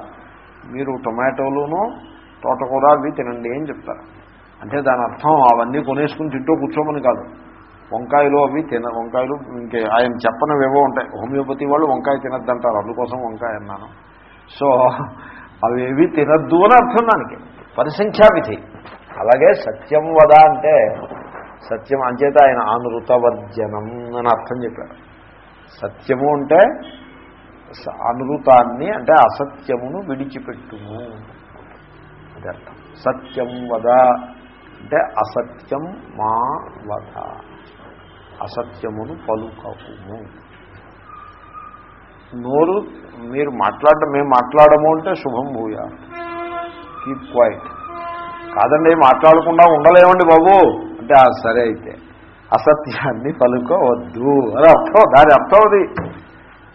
మీరు టొమాటోలును తోటకూర అవి తినండి అని చెప్తారు. అంటే దాని అర్థం అవన్నీ కొనేసుకుని తింటూ కూర్చోమని కాదు. వంకాయలు అవి తిన వంకాయలు ఇంకే ఆయన చెప్పనవేవో ఉంటాయి. హోమియోపతి వాళ్ళు వంకాయ తినద్దంటారు. అందుకోసం వంకాయ అన్నాను. సో అవేవి తినద్దు అని అర్థం దానికి. పరిసంఖ్యా విధి అలాగే సత్యం వద అంటే సత్యం అంచేత ఆయన అనృతవర్జనం అని అర్థం చెప్పారు. సత్యము అంటే అనృతాన్ని అంటే అసత్యమును విడిచిపెట్టుము. అది అర్థం. సత్యం వద అంటే అసత్యం మా వద. అసత్యమును పలుకము నోరు మీరు మాట్లాడటం మేము మాట్లాడము అంటే శుభం భూయాలి కీప్ క్వైట్ కాదండి మాట్లాడకుండా ఉండలేమండి బాబు. అంటే సరే అయితే అసత్యాన్ని పలుకోవద్దు. అని అర్థం దాని అర్థం అది.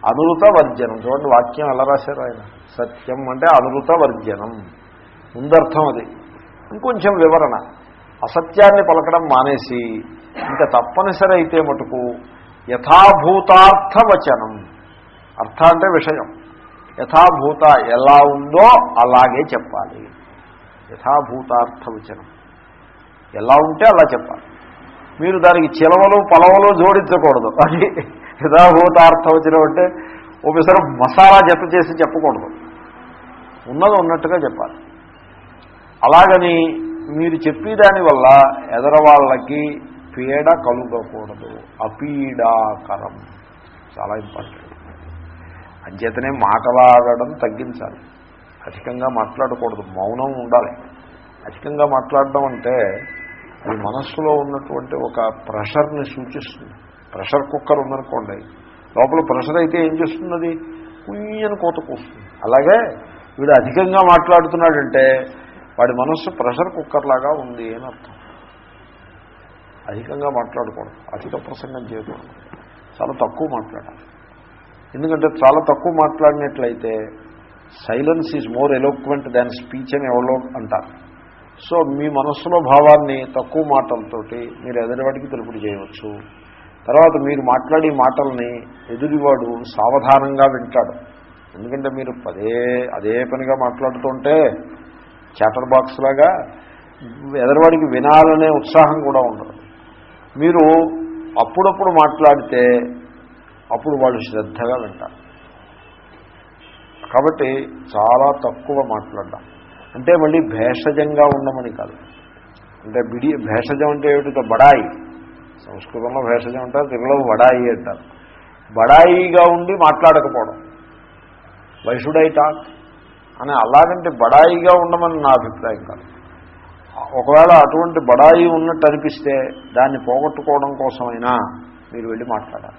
అనురుత వర్జనం. చూడండి వాక్యం ఎలా రాశారు ఆయన? సత్యం అంటే అనురుత వర్జనం. ముందర్థం అది. ఇంకొంచెం వివరణ. అసత్యాన్ని పలకడం మానేసి ఇంకా తప్పనిసరి అయితే మటుకు యథాభూతార్థవచనం. అర్థ అంటే విషయం. యథాభూత ఎలా ఉందో అలాగే చెప్పాలి. యథాభూతార్థవచనం ఎలా ఉంటే అలా చెప్పాలి. మీరు దానికి చిలవలు పొలవలు జోడించకూడదు. అది యథాభూతార్థవచనం అంటే ఒకసారి మసాలా జత చేసి చెప్పకూడదు. ఉన్నది ఉన్నట్టుగా చెప్పాలి. అలాగని మీరు చెప్పేదాని వల్ల ఎదరవాళ్ళకి పీడ కలుగకూడదు. అపీడాకరం. చాలా ఇంపార్టెంట్. అంచేతనే మాటలాడడం తగ్గించాలి. అధికంగా మాట్లాడకూడదు మౌనం ఉండాలి. అధికంగా మాట్లాడడం అంటే అది మనస్సులో ఉన్నటువంటి ఒక ప్రెషర్ని సూచిస్తుంది. ప్రెషర్ కుక్కర్ ఉందనుకోండి లోపల ప్రెషర్ అయితే ఏం చేస్తున్నది కుయ్యని కోత కూస్తుంది. అలాగే వీడు అధికంగా మాట్లాడుతున్నాడంటే వాడి మనస్సు ప్రెషర్ కుక్కర్ లాగా ఉంది అని అర్థం. అధికంగా మాట్లాడకూడదు అధిక ప్రసంగం చేయకూడదు. చాలా తక్కువ మాట్లాడాలి. ఎందుకంటే చాలా తక్కువ మాట్లాడినట్లయితే silence is more eloquent than speech అని ఎవరో అంటారు. సో మీ మనస్సులో భావాన్ని తక్కువ మాటలతోటి మీరు ఎదుటివాడికి తెలుపుడు చేయవచ్చు. తర్వాత మీరు మాట్లాడే మాటల్ని ఎదుటివాడు సావధానంగా వింటాడు. ఎందుకంటే మీరు పదే అదే పనిగా మాట్లాడుతుంటే చాటర్ బాక్స్ లాగా ఎదరవాడికి వినాలనే ఉత్సాహం కూడా ఉండదు. మీరు అప్పుడప్పుడు మాట్లాడితే అప్పుడు వాళ్ళు శ్రద్ధగా వింటారు. కాబట్టి చాలా తక్కువ మాట్లాడడం. అంటే మళ్ళీ భేషజంగా ఉండమని కాదు. అంటే బిడి భేషజం అంటే ఏమిటితో బడాయి. సంస్కృతంలో భేషజం అంటారు తెలుగులో బడాయి అంటారు. బడాయిగా ఉండి మాట్లాడకపోవడం. Why should I talk? అని అలాగంటే బడాయిగా ఉండమని నా అభిప్రాయం కాదు. ఒకవేళ అటువంటి బడాయి ఉన్నట్టు అనిపిస్తే దాన్ని పోగొట్టుకోవడం కోసమైనా మీరు వెళ్ళి మాట్లాడాలి.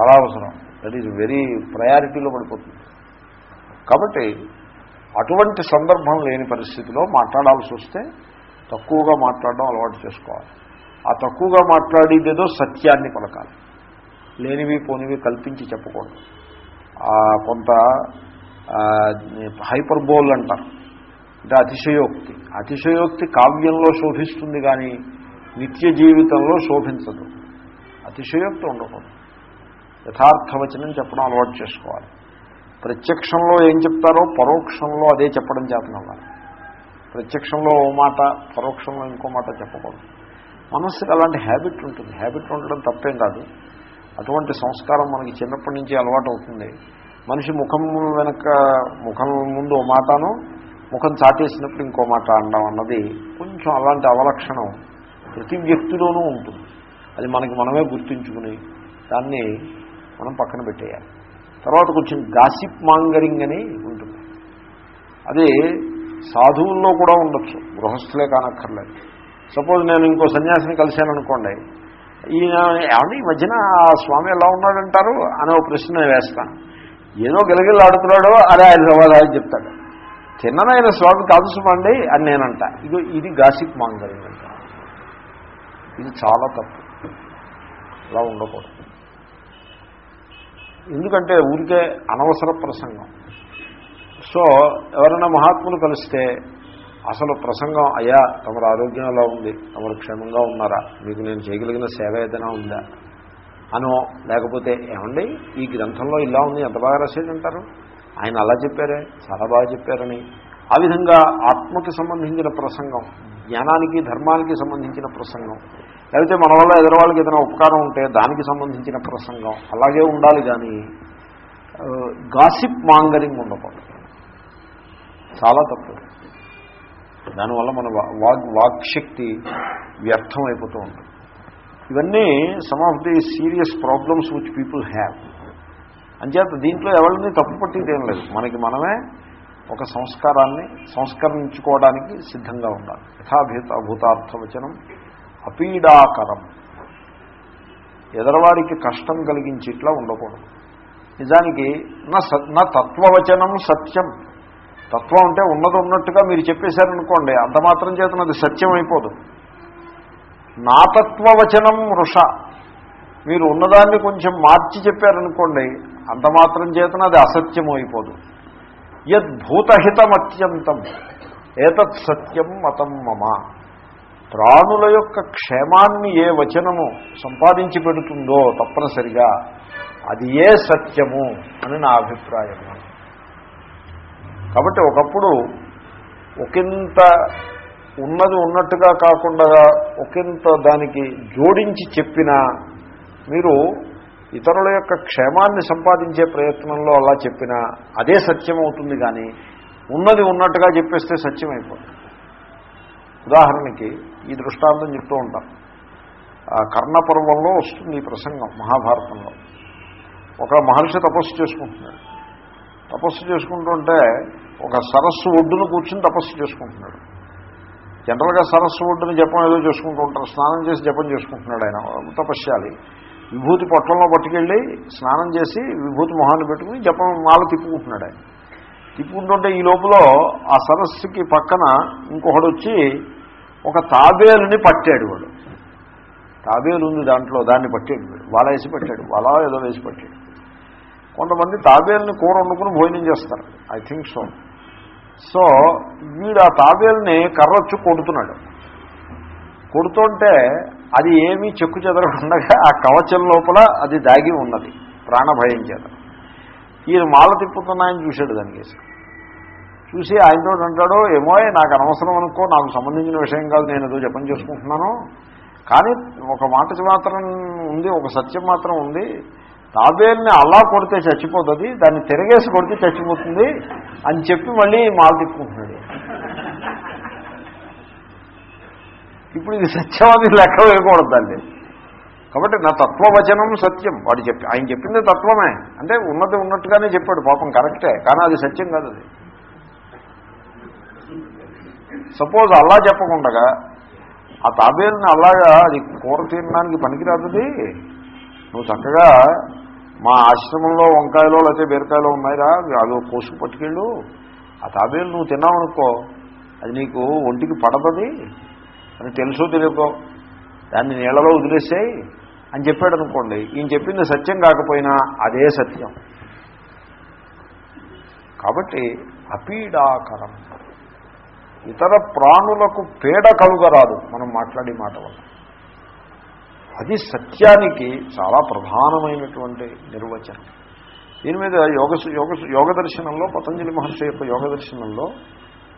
చాలా అవసరం. దట్ ఈజ్ వెరీ ప్రయారిటీలో పడిపోతుంది. కాబట్టి అటువంటి సందర్భం లేని పరిస్థితిలో మాట్లాడాల్సి వస్తే తక్కువగా మాట్లాడడం అలవాటు చేసుకోవాలి. ఆ తక్కువగా మాట్లాడేదేదో సత్యాన్ని పలకాలి. లేనివి పోనివి కల్పించి చెప్పకూడదు. కొంత హైపర్బోల్ అంటారు. అంటే అతిశయోక్తి. అతిశయోక్తి కావ్యంలో శోభిస్తుంది కానీ నిత్య జీవితంలో శోభించదు. అతిశయోక్తి ఉండకూడదు. యథార్థవచనం చెప్పడం అలవాటు చేసుకోవాలి. ప్రత్యక్షంలో ఏం చెప్తారో పరోక్షంలో అదే చెప్పడం చేతనవ్వాలి ప్రత్యక్షంలో ఓ మాట పరోక్షంలో ఇంకో మాట చెప్పకూడదు. మనస్సుకి అలాంటి హ్యాబిట్ ఉంటుంది. హ్యాబిట్ ఉండడం తప్పేం కాదు. అటువంటి సంస్కారం మనకి చిన్నప్పటి నుంచి అలవాటు అవుతుంది మనిషి ముఖం వెనక ముఖం ముందు ఓ మాటను ముఖం చాటేసినప్పుడు ఇంకో మాట అనడం అన్నది కొంచెం అలాంటి అవలక్షణం ప్రతి వ్యక్తిలోనూ ఉంటుంది. అది మనకి మనమే గుర్తుంచుకుని దాన్ని మనం పక్కన పెట్టేయాలి. తర్వాత కొంచెం గాసిప్ మాంగరింగ్ అని ఉంటుంది. అది సాధువుల్లో కూడా ఉండొచ్చు గృహస్థులే కానక్కర్లేదు. సపోజ్ నేను ఇంకో సన్యాసిని కలిశాను అనుకోండి ఈయన ఏమంటే ఈ మధ్యన ఆ స్వామి ఎలా ఉన్నాడంటారు? అనే ఒక ప్రశ్న వేస్తాను ఏదో గెలగెలు ఆడుతున్నాడో అదే ఆయన సమాధానం చెప్తాడు. తిన్ననైన స్వామి కాదు సుమండి అని నేనంట. ఇది ఇది గాసిప్ మాంగరింగ్ అంట. ఇది చాలా తప్పు. అలా ఉండకూడదు. ఎందుకంటే ఊరికే అనవసర ప్రసంగం. సో ఎవరైనా మహాత్ములు కలిస్తే అసలు ప్రసంగం అయ్యా తమరు ఆరోగ్యం ఎలా ఉంది? తమరు క్షేమంగా ఉన్నారా? మీకు నేను చేయగలిగిన సేవ ఏదైనా ఉందా? అనో లేకపోతే ఏమండి ఈ గ్రంథంలో ఇలా ఉంది ఎంత బాగా రాసేదంటారు? ఆయన అలా చెప్పారే చాలా బాగా చెప్పారని. ఆ విధంగా ఆత్మకి సంబంధించిన ప్రసంగం జ్ఞానానికి ధర్మానికి సంబంధించిన ప్రసంగం లేకపోతే మన వల్ల ఎదరవాళ్ళకి ఏదైనా ఉపకారం ఉంటే దానికి సంబంధించిన ప్రసంగం అలాగే ఉండాలి కానీ గాసిప్ మాంగరింగ్ ఉండకూడదు. చాలా తప్పు. దానివల్ల మన వాగ్ వాక్శక్తి వ్యర్థం అయిపోతూ ఉంటుంది. ఇవన్నీ some of the serious problems which people have అంచేత దీంట్లో ఎవరిని తప్పు పట్టేది లేదు. మనకి మనమే ఒక సంస్కారాన్ని సంస్కరించుకోవడానికి సిద్ధంగా ఉండాలి. యథాభూత భూతార్థవచనం అపీడాకరం. ఎదరవాడికి కష్టం కలిగించి ఇట్లా ఉండకూడదు. నిజానికి నా తత్వవచనం సత్యం. తత్వం అంటే ఉన్నది ఉన్నట్టుగా మీరు చెప్పేశారనుకోండి అంత మాత్రం చేతన అది సత్యం అయిపోదు. నా తత్వవచనం వృష. మీరు ఉన్నదాన్ని కొంచెం మార్చి చెప్పారనుకోండి అంత మాత్రం చేతన అది అసత్యం అయిపోదు. యద్భూతహితం అత్యంతం ఏతత్ సత్యం మతం మమ. ప్రాణుల యొక్క క్షేమాన్ని ఏ వచనము సంపాదించి పెడుతుందో తప్పనిసరిగా అది ఏ సత్యము అని నా అభిప్రాయం. కాబట్టి ఒకప్పుడు ఒకంత ఉన్నది ఉన్నట్టుగా కాకుండా ఒకంత దానికి జోడించి చెప్పినా మీరు ఇతరుల యొక్క క్షేమాన్ని సంపాదించే ప్రయత్నంలో అలా చెప్పినా అదే సత్యం అవుతుంది కానీ ఉన్నది ఉన్నట్టుగా చెప్పేస్తే సత్యం అయిపోతుంది ఉదాహరణకి ఈ దృష్టాంతం చెప్తూ ఉంటాం. కర్ణపర్వంలో వస్తుంది ఈ ప్రసంగం మహాభారతంలో. ఒక మహర్షి తపస్సు చేసుకుంటున్నాడు. తపస్సు చేసుకుంటుంటే ఒక సరస్సు ఒడ్డును కూర్చుని తపస్సు చేసుకుంటున్నాడు. జనరల్గా సరస్సు ఒడ్డుని జపం ఏదో చేసుకుంటూ ఉంటారు స్నానం చేసి జపం చేసుకుంటున్నాడు ఆయన. తపస్యాలి విభూతి పొట్టంలో పట్టుకెళ్ళి స్నానం చేసి విభూతి మొహాన్ని పెట్టుకుని జపం మాల తిప్పుకుంటున్నాడు ఆయన. తిప్పుకుంటుంటే ఈ లోపల ఆ సరస్సుకి పక్కన ఇంకొకడు వచ్చి ఒక తాబేలుని పట్టాడు వాడు. తాబేలు ఉంది దాంట్లో దాన్ని పట్టాడు వాడు. వాళ్ళ వేసి పట్టాడు వాళ్ళ ఏదో వేసి పట్టాడు. కొంతమంది తాబేలుని కూర వండుకుని భోజనం చేస్తారు. ఐ థింక్ సో సో వీడు ఆ తాబేలుని కర్రొచ్చు కొడుతున్నాడు. కొడుతుంటే అది ఏమీ చెక్కు చెదరకుండగా ఆ కవచం లోపల అది దాగి ఉన్నది. ప్రాణభయం చేత. ఈయన మాల తిప్పుతున్నాయని చూశాడు దానికేసి చూసి ఆయనతో అంటాడో ఏమో నాకు అనవసరం అనుకో నాకు సంబంధించిన విషయం కాదు నేను ఏదో జపం చేసుకుంటున్నాను. కానీ ఒక మాట మాత్రం ఉంది ఒక సత్యం మాత్రం ఉంది. తాబేల్ని అలా కొడితే చచ్చిపోతుంది దాన్ని తిరగేసి కొడితే చచ్చిపోతుంది అని చెప్పి మళ్ళీ మాల తిప్పుకుంటున్నాడు. ఇప్పుడు ఇది సత్యం అది లెక్క వేయకూడదు దాన్ని. కాబట్టి నా తత్వవచనం సత్యం. వాడు చెప్పి ఆయన చెప్పింది తత్వమే. అంటే ఉన్నది ఉన్నట్టుగానే చెప్పాడు పాపం కరెక్టే. కానీ అది సత్యం కాదు అది. సపోజ్ అలా చెప్పకుండగా ఆ తాబేలుని అలాగా అది కూర తినడానికి పనికిరాదుది నువ్వు చక్కగా మా ఆశ్రమంలో వంకాయలో లేకపోతే బీరకాయలో ఉన్నాయిరా అవి కోసుకు పట్టుకెళ్ళు. ఆ తాబేలు నువ్వు తిన్నావనుకో అది నీకు ఒంటికి పడదది అని తెలుసో తెలియకో. దాన్ని నీళ్ళలో వదిలేసాయి అని చెప్పాడు అనుకోండి ఈయన చెప్పింది సత్యం కాకపోయినా అదే సత్యం. కాబట్టి అపీడాకరం. ఇతర ప్రాణులకు పీడ కలుగరాదు మనం మాట్లాడే మాట వల్ల. అది సత్యానికి చాలా ప్రధానమైనటువంటి నిర్వచనం. దీని మీద యోగ యోగ యోగ దర్శనంలో పతంజలి మహర్షి యొక్క యోగ దర్శనంలో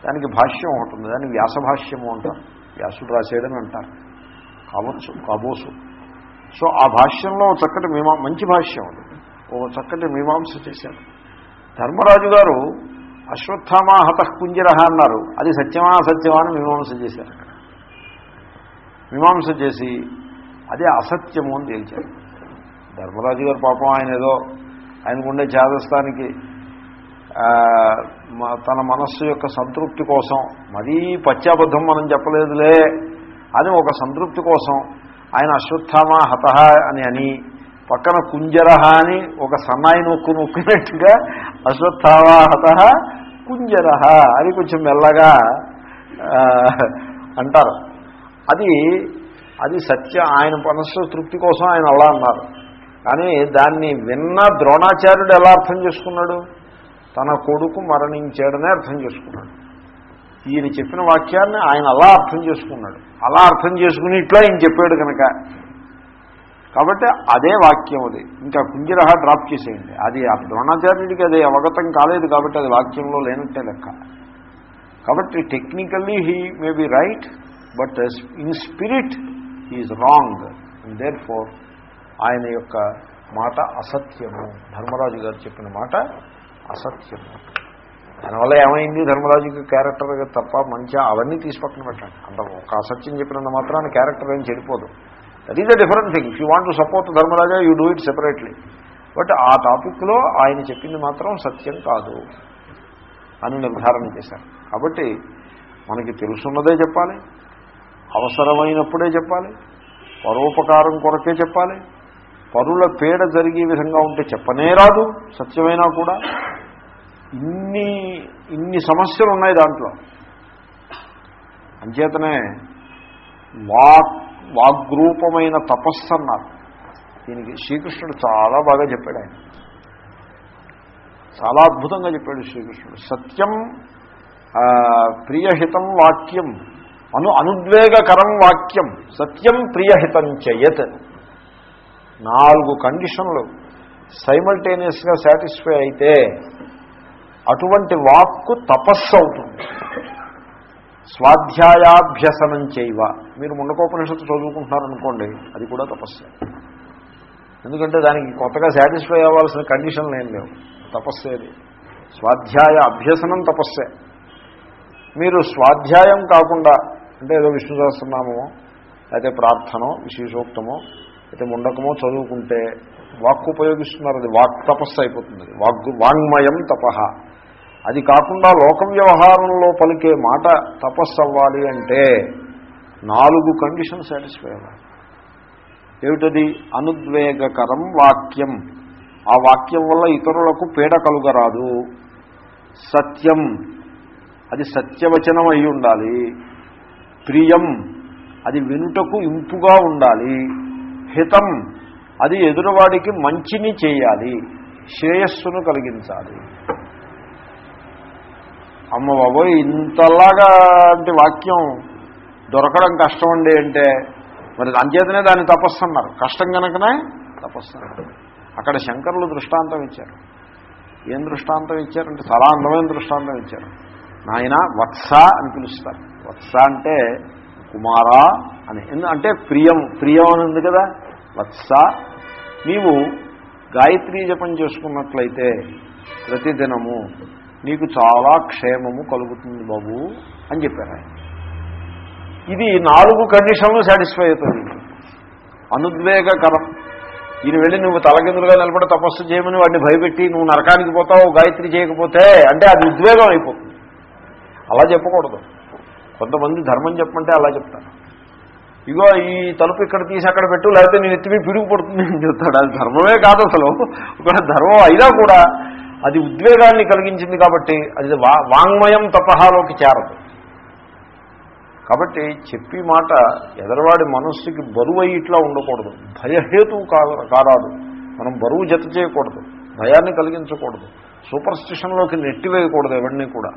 దానికి భాష్యం ఒకటి ఉంది. దాన్ని వ్యాస భాష్యము అంటారు. వ్యాసుడు రాసేయడని అంటారు. కావచ్చు కాబోసు. సో ఆ భాష్యంలో చక్కటి మీమా మంచి భాష్యం అది. ఓ చక్కటి మీమాంస చేశారు. ధర్మరాజు గారు అశ్వత్థామా హతః అన్నారు. అది సత్యమా అసత్యమా అని మీమాంస చేశారు. మీమాంస చేసి అదే అసత్యము అని తేల్చారు. ధర్మరాజు గారు పాపం ఆయన ఏదో ఆయనకుండే చేదస్థానికి తన మనస్సు యొక్క సంతృప్తి కోసం మరీ పత్యాబద్ధం మనం చెప్పలేదులే అని ఒక సంతృప్తి కోసం ఆయన అశ్వత్థామ హత అని అని పక్కన కుంజరహ అని ఒక సన్నాయి నొక్కు నొక్కినట్టుగా అశ్వత్థావాహత కుంజరహ అని కొంచెం మెల్లగా అంటారు. అది అది సత్య ఆయన మనస్సు తృప్తి కోసం ఆయన అలా అన్నారు. కానీ దాన్ని విన్న ద్రోణాచార్యుడు ఎలా అర్థం చేసుకున్నాడు? తన కొడుకు మరణించాడనే అర్థం చేసుకున్నాడు. ఈయన చెప్పిన వాక్యాన్ని ఆయన అలా అర్థం చేసుకున్నాడు. అలా అర్థం చేసుకుని ఇట్లా ఆయన చెప్పాడు కనుక. కాబట్టి అదే వాక్యం అది. ఇంకా కుంజరహ డ్రాప్ చేసేయండి. అది ఆ ద్రోణాచార్యుడికి అది అవగతం కాలేదు కాబట్టి అది వాక్యంలో లేనట్టే లెక్క. కాబట్టి technically he may be right but in spirit he's wrong and therefore ఆయన యొక్క మాట అసత్యము. ధర్మరాజు గారు చెప్పిన మాట అసత్యము. దానివల్ల ఏమైంది? ధర్మరాజుకి క్యారెక్టర్ తప్ప మంచిగా అవన్నీ తీసి పక్కన పెట్టండి అంత ఒక అసత్యం చెప్పినంత మాత్రాన్ని క్యారెక్టర్ ఏం చెడిపోదు. That is a different thing if you want to support Dharmaraja you do it separately but ఆ టాపిక్లో ఆయన చెప్పింది మాత్రం సత్యం కాదు అని నిర్ధారణ చేశారు. కాబట్టి మనకి తెలుసున్నదే చెప్పాలి అవసరమైనప్పుడే చెప్పాలి పరోపకారం కొరకే చెప్పాలి పరుల పీడ జరిగే విధంగా ఉంటే చెప్పనే రాదు సత్యమైనా కూడా. ఇన్ని ఇన్ని సమస్యలు ఉన్నాయి దాంట్లో. అంచేతనే వాక్ వాగ్రూపమైన తపస్సు అన్నారు. దీనికి శ్రీకృష్ణుడు చాలా బాగా చెప్పాడు ఆయన. చాలా అద్భుతంగా చెప్పాడు శ్రీకృష్ణుడు. సత్యం ప్రియహితం వాక్యం అను అనుద్వేగకరం వాక్యం సత్యం ప్రియహితం చేయత్. నాలుగు కండిషన్లు సైమల్టేనియస్గా సాటిస్ఫై అయితే అటువంటి వాక్కు తపస్సు అవుతుంది. స్వాధ్యాయాభ్యసనం చేయవ. మీరు ముండకోపనిషత్తు చదువుకుంటున్నారనుకోండి అది కూడా తపస్సే. ఎందుకంటే దానికి కొత్తగా సాటిస్ఫై అవ్వాల్సిన కండిషన్లు ఏం లేవు. తపస్సే అది. స్వాధ్యాయ అభ్యసనం తపస్సే. మీరు స్వాధ్యాయం కాకుండా అంటే ఏదో విష్ణు సహస్రనామమో అయితే ప్రార్థనో విశేషోక్తమో అయితే ముండకమో చదువుకుంటే వాక్కు ఉపయోగిస్తున్నారు అది వాక్ తపస్సు అయిపోతుంది. వాగ్ వాంగ్మయం తపహ అది కాకుండా లోక వ్యవహారంలో పలికే మాట తపస్సు అవ్వాలి అంటే నాలుగు కండిషన్ సాటిస్ఫై అవ్వాలి. ఏమిటది? అనుద్వేగకరం వాక్యం. ఆ వాక్యం వల్ల ఇతరులకు పీడ కలుగరాదు. సత్యం. అది సత్యవచనం అయి ఉండాలి. ప్రియం. అది వినుటకు ఇంపుగా ఉండాలి. హితం. అది ఎదురువాడికి మంచిని చేయాలి. శ్రేయస్సును కలిగించాలి. అమ్మ బాబోయ్ ఇంతలాగా అంటే వాక్యం దొరకడం కష్టం అండి అంటే మరి అంచేతనే దాన్ని తపస్సు అన్నారు కష్టం కనుకనే తపస్సు అన్నారు అక్కడ శంకరులు దృష్టాంతం ఇచ్చారు. ఏం దృష్టాంతం ఇచ్చారంటే చాలా అందమైన దృష్టాంతం ఇచ్చారు. నాయన వత్స అని పిలుస్తారు. వత్స అంటే కుమారా అని. అంటే ప్రియం ప్రియం అని ఉంది కదా వత్స. నీవు గాయత్రీ జపం చేసుకున్నట్లయితే ప్రతిదినము నీకు చాలా క్షేమము కలుగుతుంది బాబు అని చెప్పారు ఆయన. ఇది నాలుగు కండిషన్లు సాటిస్ఫై అవుతుంది. అనుద్వేగకరం. ఈయన వెళ్ళి నువ్వు తలకిందులుగా నిలబడి తపస్సు చేయమని వాడిని భయపెట్టి నువ్వు నరకానికి పోతావు గాయత్రి చేయకపోతే అంటే అది ఉద్వేగం అయిపోతుంది. అలా చెప్పకూడదు. కొంతమంది ధర్మం చెప్పమంటే అలా చెప్తారు. ఇగో ఈ తలుపు ఇక్కడ తీసి అక్కడ పెట్టు లేకపోతే నేను ఎత్తిమీ పిడుగు పడుతుంది అని చెప్తాడు. అది ధర్మమే కాదు అసలు. ఒక ధర్మం అయినా కూడా అది ఉద్వేగాన్ని కలిగించింది కాబట్టి అది వా వాంగ్మయం తపహాలోకి చేరదు. కాబట్టి చెప్పి మాట ఎదరవాడి మనస్సుకి బరువు అయ్యి ఇట్లా ఉండకూడదు. భయహేతువు కారాదు. మనం బరువు జత చేయకూడదు. భయాన్ని కలిగించకూడదు. సూపర్ స్టిషన్లోకి నెట్టివేయకూడదు ఎవరిని కూడా.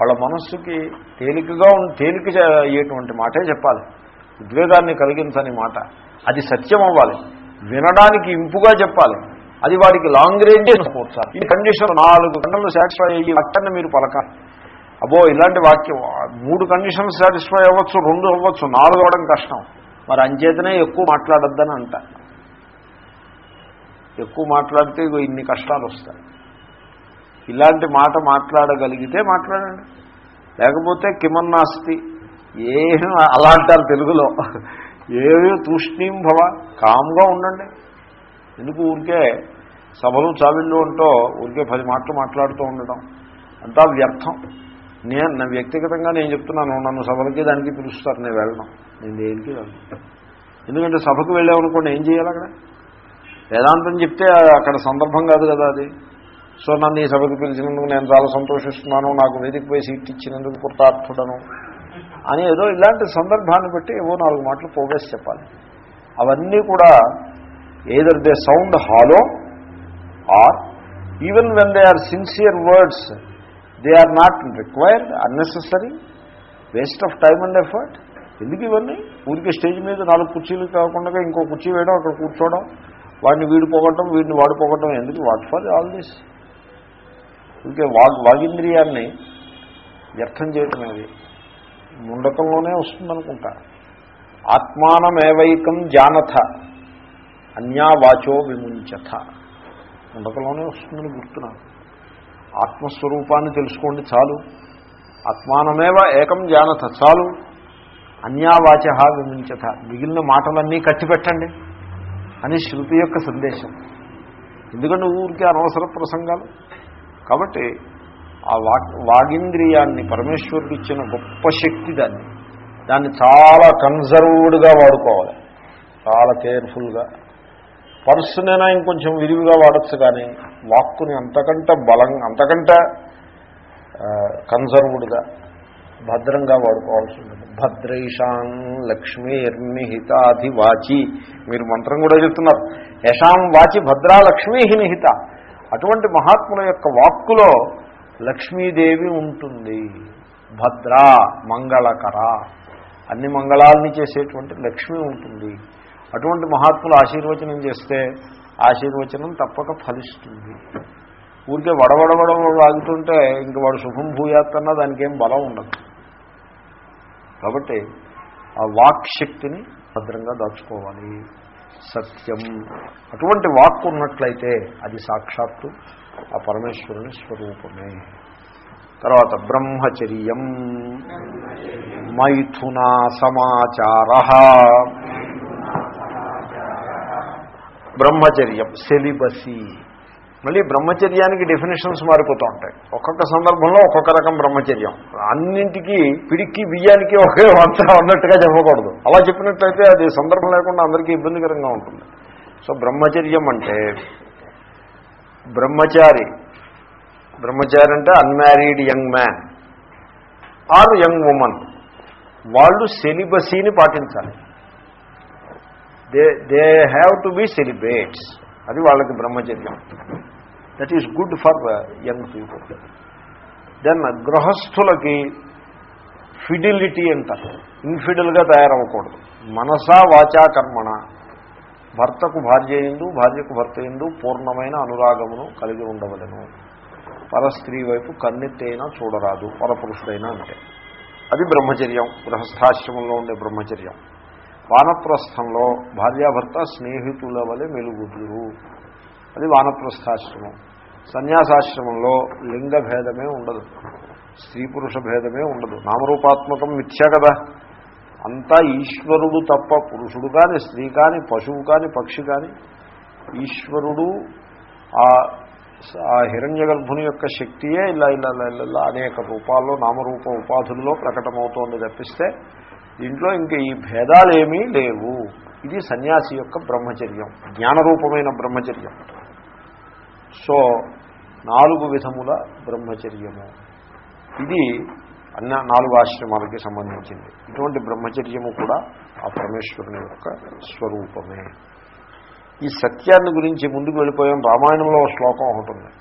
వాళ్ళ మనస్సుకి తేలికగా తేలిక అయ్యేటువంటి మాటే చెప్పాలి. ఉద్వేగాన్ని కలిగించని మాట. అది సత్యం అవ్వాలి. వినడానికి ఇంపుగా చెప్పాలి. అది వాడికి లాంగ్ రేంజ్ స్పోర్ట్స్ ఈ కండిషన్ నాలుగు గంటలు సాటిస్ఫై అయ్యి అట్టని మీరు పలకాలి. అబ్బో ఇలాంటి వాక్యం మూడు కండిషన్స్ సాటిస్ఫై అవ్వచ్చు రెండు అవ్వచ్చు నాలుగు అవ్వడం కష్టం. మరి అంచేతనే ఎక్కువ మాట్లాడొద్దని అంట. ఎక్కువ మాట్లాడితే ఇగో ఇన్ని కష్టాలు వస్తాయి. ఇలాంటి మాట మాట్లాడగలిగితే మాట్లాడండి. లేకపోతే కిమన్నాస్తి ఏం అలా అంటారు తెలుగులో? ఏమి తూష్ణీం భవ కామ్గా ఉండండి. ఎందుకు ఊరికే సభలు చావిళ్ళు ఉంటూ ఊరికే పది మాటలు మాట్లాడుతూ ఉండడం? అంతా వ్యర్థం. నేను నా వ్యక్తిగతంగా నేను చెప్తున్నాను నన్ను సభలకి దానికి పిలుస్తారు నేను వెళ్ళడం నేను దేనికి వెళ్ళను? ఎందుకంటే సభకు వెళ్ళామనుకోండి ఏం చేయాలి అక్కడ? వేదాంతం చెప్తే అక్కడ సందర్భం కాదు కదా అది. సో నన్ను ఈ సభకు పిలిచినందుకు నేను చాలా సంతోషిస్తున్నాను నాకు వేదికపై సీట్ ఇచ్చినందుకు కృతార్థుడను అని ఏదో ఇలాంటి సందర్భాన్ని బట్టి ఏవో నాలుగు మాటలు పోగేసి చెప్పాలి. అవన్నీ కూడా either they sound hollow or even when they are sincere words they are not required unnecessary waste of time and effort ఎందుకు ఇవన్నీ? ఊరికే స్టేజ్ మీద నాలుగు కుర్చీలు కాకుండా ఇంకో కుర్చీ వేయడం అక్కడ కూర్చోవడం వాడిని వీడు పోగొట్టడం వీడిని వాడు పోగొట్టడం ఎందుకు? వాట్ ఫర్ ఆల్ దిస్ ఊరికే వాగ్ వాగింద్రియాన్ని వ్యర్థం చేయటం అది ముండకంలోనే వస్తుందనుకుంటా. ఆత్మానమేవైకం జానథ. అన్యావాచో విముంచత. ఉండకలోనే వస్తుందని గుర్తున్నాను. ఆత్మస్వరూపాన్ని తెలుసుకోండి చాలు. ఆత్మానమేవ ఏకం జానత చాలు. అన్యావాచ విముంచత. మిగిలిన మాటలన్నీ కట్టిపెట్టండి అని శృతి యొక్క సందేశం. ఎందుకంటే ఊరికి అనవసర ప్రసంగాలు. కాబట్టి ఆ వాక్ వాగింద్రియాన్ని పరమేశ్వరుడు ఇచ్చిన గొప్ప శక్తి దాన్ని. దాన్ని చాలా కన్జర్వ్డ్గా వాడుకోవాలి. చాలా కేర్ఫుల్గా పర్సునైనా ఇంకొంచెం విరివిగా వాడచ్చు కానీ వాక్కుని అంతకంటే బలం అంతకంటే కన్సర్వ్డ్గా భద్రంగా వాడుకోవాల్సి ఉంటుంది. భద్రైషాం లక్ష్మీర్నిహితాధివాచి. మీరు మంత్రం కూడా చెప్తున్నారు. యశాం వాచి భద్రా లక్ష్మీ నిహిత. అటువంటి మహాత్ముల యొక్క వాక్కులో లక్ష్మీదేవి ఉంటుంది. భద్ర మంగళకర. అన్ని మంగళాలని చేసేటువంటి లక్ష్మి ఉంటుంది. అటువంటి మహాత్ములు ఆశీర్వచనం చేస్తే ఆశీర్వచనం తప్పక ఫలిస్తుంది. ఊరికే వడవడవడ ఆగుతుంటే ఇంక వాడు శుభం భూయాత్తన్నా దానికి ఏం బలం ఉండదు. కాబట్టి ఆ వాక్ శక్తిని భద్రంగా దాచుకోవాలి. సత్యం. అటువంటి వాక్ ఉన్నట్లయితే అది సాక్షాత్తు ఆ పరమేశ్వరుని స్వరూపమే. తర్వాత బ్రహ్మచర్యం. మైథునా సమాచార. బ్రహ్మచర్యం సెలిబసీ. మళ్ళీ బ్రహ్మచర్యానికి డెఫినేషన్స్ మారిపోతూ ఉంటాయి. ఒక్కొక్క సందర్భంలో ఒక్కొక్క రకం బ్రహ్మచర్యం. అన్నింటికి పిడికి బియ్యానికి ఒకే వంట ఉన్నట్టుగా చెప్పకూడదు. అలా చెప్పినట్లయితే అది సందర్భం లేకుండా అందరికీ ఇబ్బందికరంగా ఉంటుంది. సో బ్రహ్మచర్యం అంటే బ్రహ్మచారి. బ్రహ్మచారి అంటే unmarried young man or young women వాళ్ళు సెలిబసీని పాటించాలి. They they have to be celibates అది వాళ్ళకి బ్రహ్మచర్యం. That is good for young people then గృహస్థులకి fidelity అంటారు. ఇన్ఫిడల్గా తయారవ్వకూడదు. మనసా వాచా కర్మణ. భర్తకు భార్య ఎందు భార్యకు భర్త ఎందు పూర్ణమైన అనురాగమును కలిగి ఉండవలను. పరస్త్రీ వైపు కన్నెత్తైనా చూడరాదు పరపురుషుడైనా అంటే. అది బ్రహ్మచర్యం. గృహస్థాశ్రమంలో ఉండే బ్రహ్మచర్యం. వానప్రస్థంలో భార్యాభర్త స్నేహితుల వలె మెలుగుదురు. అది వానప్రస్థాశ్రమం. సన్యాసాశ్రమంలో లింగ భేదమే ఉండదు. స్త్రీ పురుష భేదమే ఉండదు. నామరూపాత్మకం మిథ్య కదా. అంతా ఈశ్వరుడు తప్ప పురుషుడు కానీ స్త్రీ కానీ పశువు కానీ పక్షి కానీ ఈశ్వరుడు ఆ ఆ హిరణ్య గర్భుని యొక్క శక్తియే ఇలా ఇలా ఇలా ఇలా ఇలా అనేక రూపాల్లో నామరూప ఉపాధుల్లో ప్రకటమవుతోంది తప్పిస్తే దీంట్లో ఇంకా ఈ భేదాలేమీ లేవు. ఇది సన్యాసి యొక్క బ్రహ్మచర్యం జ్ఞానరూపమైన బ్రహ్మచర్యం. సో నాలుగు విధముల బ్రహ్మచర్యము. ఇది అన్న నాలుగు ఆశ్రమాలకి సంబంధించింది. ఇటువంటి బ్రహ్మచర్యము కూడా ఆ పరమేశ్వరుని యొక్క స్వరూపమే. ఈ సత్యాన్ని గురించి ముందుకు వెళ్ళిపోయాం. రామాయణంలో శ్లోకం ఒకటి ఉంది.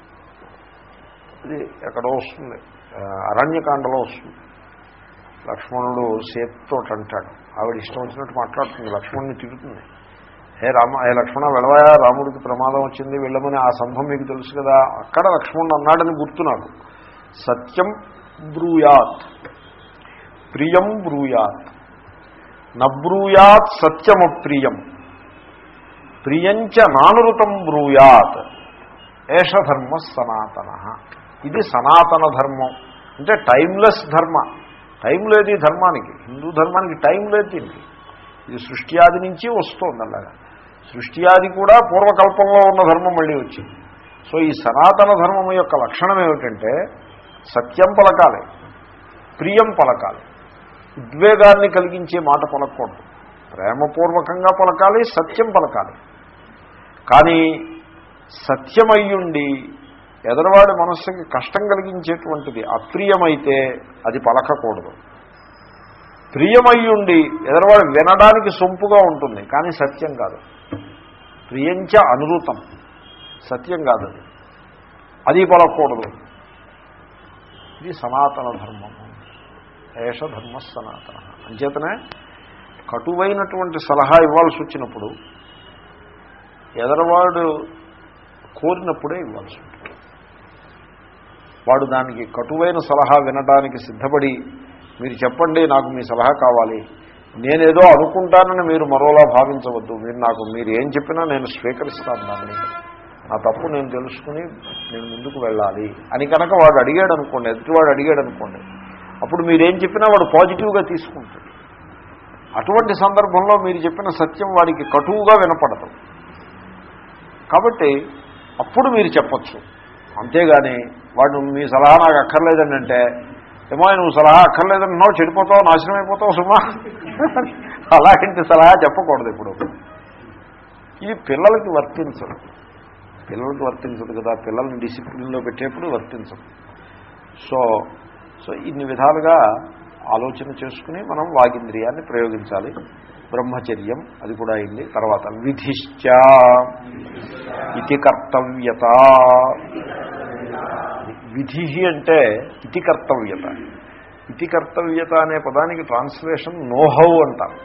ఇది ఎక్కడో వస్తుంది. అరణ్యకాండలో వస్తుంది. లక్ష్మణుడు సేత్తో అంటాడు ఆవిడ ఇష్టం వచ్చినట్టు మాట్లాడుతుంది. లక్ష్మణుని తిరుగుతుంది హే రామ హే లక్ష్మణ వెళ్ళవయా? రాముడికి ప్రమాదం వచ్చింది వెళ్ళమని ఆ సంభం మీకు తెలుసు కదా? అక్కడ లక్ష్మణుడు అన్నాడని గుర్తున్నాడు సత్యం బ్రూయాత్. ప్రియం బ్రూయాత్. నబ్రూయాత్ సత్యమప్రియం. ప్రియంచ నానురుతం బ్రూయాత్. ఏష ధర్మ సనాతన. ఇది సనాతన ధర్మం. అంటే టైమ్లెస్ ధర్మ. టైం లేదు ఈ ధర్మానికి. హిందూ ధర్మానికి టైం లేదు దీనికి. ఇది సృష్టి ఆది నుంచి వస్తుంది అలాగా. సృష్టి ఆది కూడా పూర్వకల్పంలో ఉన్న ధర్మం మళ్ళీ వచ్చింది. సో ఈ సనాతన ధర్మం యొక్క లక్షణం ఏమిటంటే సత్యం పలకాలి ప్రియం పలకాలి. ఉద్వేగాన్ని కలిగించే మాట పలకూడదు. ప్రేమపూర్వకంగా పలకాలి సత్యం పలకాలి. కానీ సత్యమయ్యుండి ఎదరవాడి మనస్సుకి కష్టం కలిగించేటువంటిది అప్రియమైతే అది పలకకూడదు. ప్రియమయ్యుండి ఎదరవాడు వినడానికి సొంపుగా ఉంటుంది కానీ సత్యం కాదు. ప్రియంచ అనురూతం సత్యం కాదు అది. అది పలకూడదు ఇది సనాతన ధర్మము ఏష ధర్మ సనాతన. అంచేతనే కటువైనటువంటి సలహా ఇవ్వాల్సి వచ్చినప్పుడు ఎదరవాడు కోరినప్పుడే ఇవ్వాల్సి ఉంటుంది. వాడు దానికి కటువైన సలహా వినడానికి సిద్ధపడి మీరు చెప్పండి నాకు మీ సలహా కావాలి. నేనేదో అనుకుంటానని మీరు మరోలా భావించవద్దు. మీరు నాకు మీరు ఏం చెప్పినా నేను స్వీకరిస్తాను దాన్ని. నా తప్పు నేను తెలుసుకుని నేను ముందుకు వెళ్ళాలి. అని కనుక వాడు అడిగాడు అనుకోండి ఎదుటివాడు అడిగాడు అనుకోండి అప్పుడు మీరేం చెప్పినా వాడు పాజిటివ్గా తీసుకుంటాడు. అటువంటి సందర్భంలో మీరు చెప్పిన సత్యం వాడికి కటువుగా వినపడదు. కాబట్టి అప్పుడు మీరు చెప్పచ్చు. అంతేగాని వాడు మీ సలహా నాకు అక్కర్లేదని అంటే ఏమో నువ్వు సలహా అక్కర్లేదన్నావు చెడిపోతావు నాశనం అయిపోతావు సుమా. అలాంటి సలహా చెప్పకూడదు ఇప్పుడు. ఇది పిల్లలకి వర్తించదు. పిల్లలకి వర్తించదు కదా పిల్లల్ని డిసిప్లిన్లో పెట్టేప్పుడు వర్తించదు. సో సో ఇన్ని విధాలుగా ఆలోచన చేసుకుని మనం వాగింద్రియాన్ని ప్రయోగించాలి. బ్రహ్మచర్యం అది కూడా అయింది. తర్వాత విధిశ్చ ఇతి కర్తవ్యత. విధి అంటే ఇతి కర్తవ్యత. ఇతి కర్తవ్యత అనే పదానికి ట్రాన్స్లేషన్ నోహౌ అంటారు.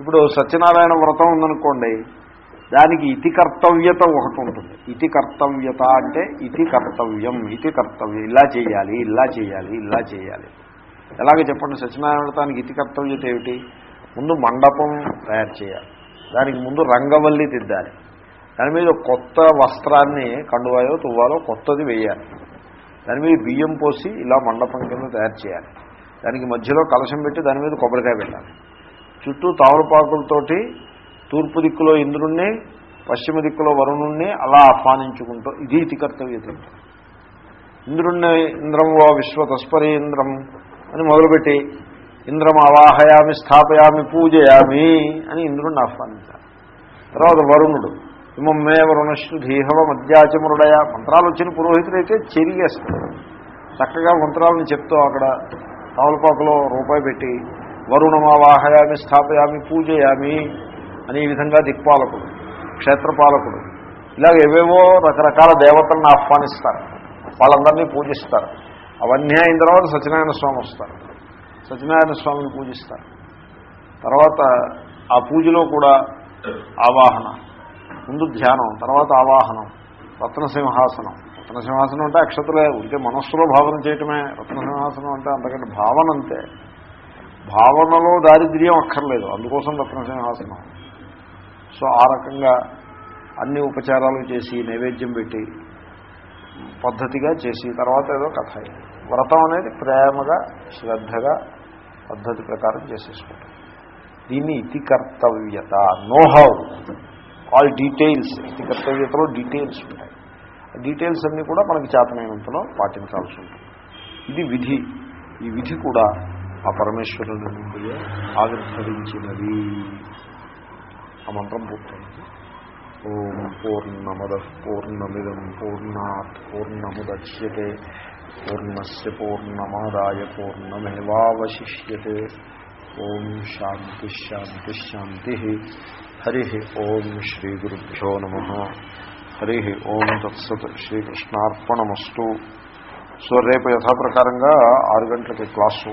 ఇప్పుడు సత్యనారాయణ వ్రతం ఉందనుకోండి దానికి ఇతి కర్తవ్యత ఒకటి ఉంటుంది. ఇతి కర్తవ్యత అంటే ఇతి కర్తవ్యం ఇతి కర్తవ్యం ఇలా చేయాలి ఇలా చేయాలి ఇలా చేయాలి. ఎలాగ చెప్పండి సత్యనారాయణ వ్రతానికి ఇతి కర్తవ్యత ఏమిటి? ముందు మండపం తయారు చేయాలి. దానికి ముందు రంగవల్లి తిద్దాలి దాని మీద కొత్త వస్త్రాన్ని కండువాయో తువ్వాలో కొత్తది వేయాలి. దాని మీద బియ్యం పోసి ఇలా మండపం కింద తయారు చేయాలి. దానికి మధ్యలో కలశం పెట్టి దాని మీద కొబ్బరికాయ పెట్టాలి. చుట్టూ తామరపాకులతోటి తూర్పు దిక్కులో ఇంద్రుణ్ణి పశ్చిమ దిక్కులో వరుణుణ్ణి అలా ఆహ్వానించుకుంటూ ఇది ఇతి కర్తవ్యత ఇంద్రుణ్ణి ఇంద్రంలో విశ్వ తస్పరి ఇంద్రం అని మొదలుపెట్టి ఇంద్రం అవాహయామి స్థాపయామి పూజయామి అని ఇంద్రుణ్ణి ఆహ్వానించాలి. తర్వాత వరుణుడు. ఇమమ్మే మే వరుణశ్రుధీహవ మధ్యాచమురుడయ మంత్రాలు వచ్చిన పురోహితుడైతే చెరిగేస్తాడు. చక్కగా మంత్రాలను చెప్తూ అక్కడ తావులపాకులో రూపాయి పెట్టి వరుణమావాహయామి స్థాపయామి పూజయామి అని ఈ విధంగా దిక్పాలకుడు క్షేత్రపాలకుడు ఇలాగ ఏవేవో రకరకాల దేవతలను ఆహ్వానిస్తారు. వాళ్ళందరినీ పూజిస్తారు. అవన్నీ అయిన తర్వాత సత్యనారాయణ స్వామి వస్తారు. సత్యనారాయణ స్వామిని పూజిస్తారు. తర్వాత ఆ పూజలో కూడా ఆవాహన. ముందు ధ్యానం తర్వాత ఆవాహనం రత్నసింహాసనం. రత్నసింహాసనం అంటే అక్షతలే ఉంటే మనస్సులో భావన చేయటమే. రత్నసింహాసనం అంటే అంతకంటే భావన అంతే. భావనలో దారిద్ర్యం అక్కర్లేదు అందుకోసం రత్నసింహాసనం. సో ఆ రకంగా అన్ని ఉపచారాలు చేసి నైవేద్యం పెట్టి పద్ధతిగా చేసి తర్వాత ఏదో కథ వ్రతం అనేది ప్రేమగా శ్రద్ధగా పద్ధతి ప్రకారం చేసేసుకుంటాం దీన్ని ఇతి కర్తవ్యత నోహౌ ఆల్ డీటెయిల్స్ ఇతి కర్తవ్యతలో డీటెయిల్స్ ఉంటాయి. ఆ డీటెయిల్స్ అన్నీ కూడా మనకి చేతనైనంతలో పాటించాల్సి ఉంటుంది. ఇది విధి. ఈ విధి కూడా ఆ పరమేశ్వరుని నుండి ఆవిర్భవించినది. ఆ మంత్రం పూర్తయింది. ఓం పూర్ణమద పూర్ణమిదం పూర్ణాత్ పూర్ణముద్యతే. పూర్ణస్ పూర్ణమాదాయ పూర్ణమేవాశిష్యతే ఓం శాంతి శాంతి శాంతి. హరి ఓం శ్రీ గురుభ్యో నమ హరి ఓం తత్సత్ శ్రీకృష్ణార్పణమస్తు సో రేపు యథాప్రకారంగా ఆరు గంటలకి క్లాసు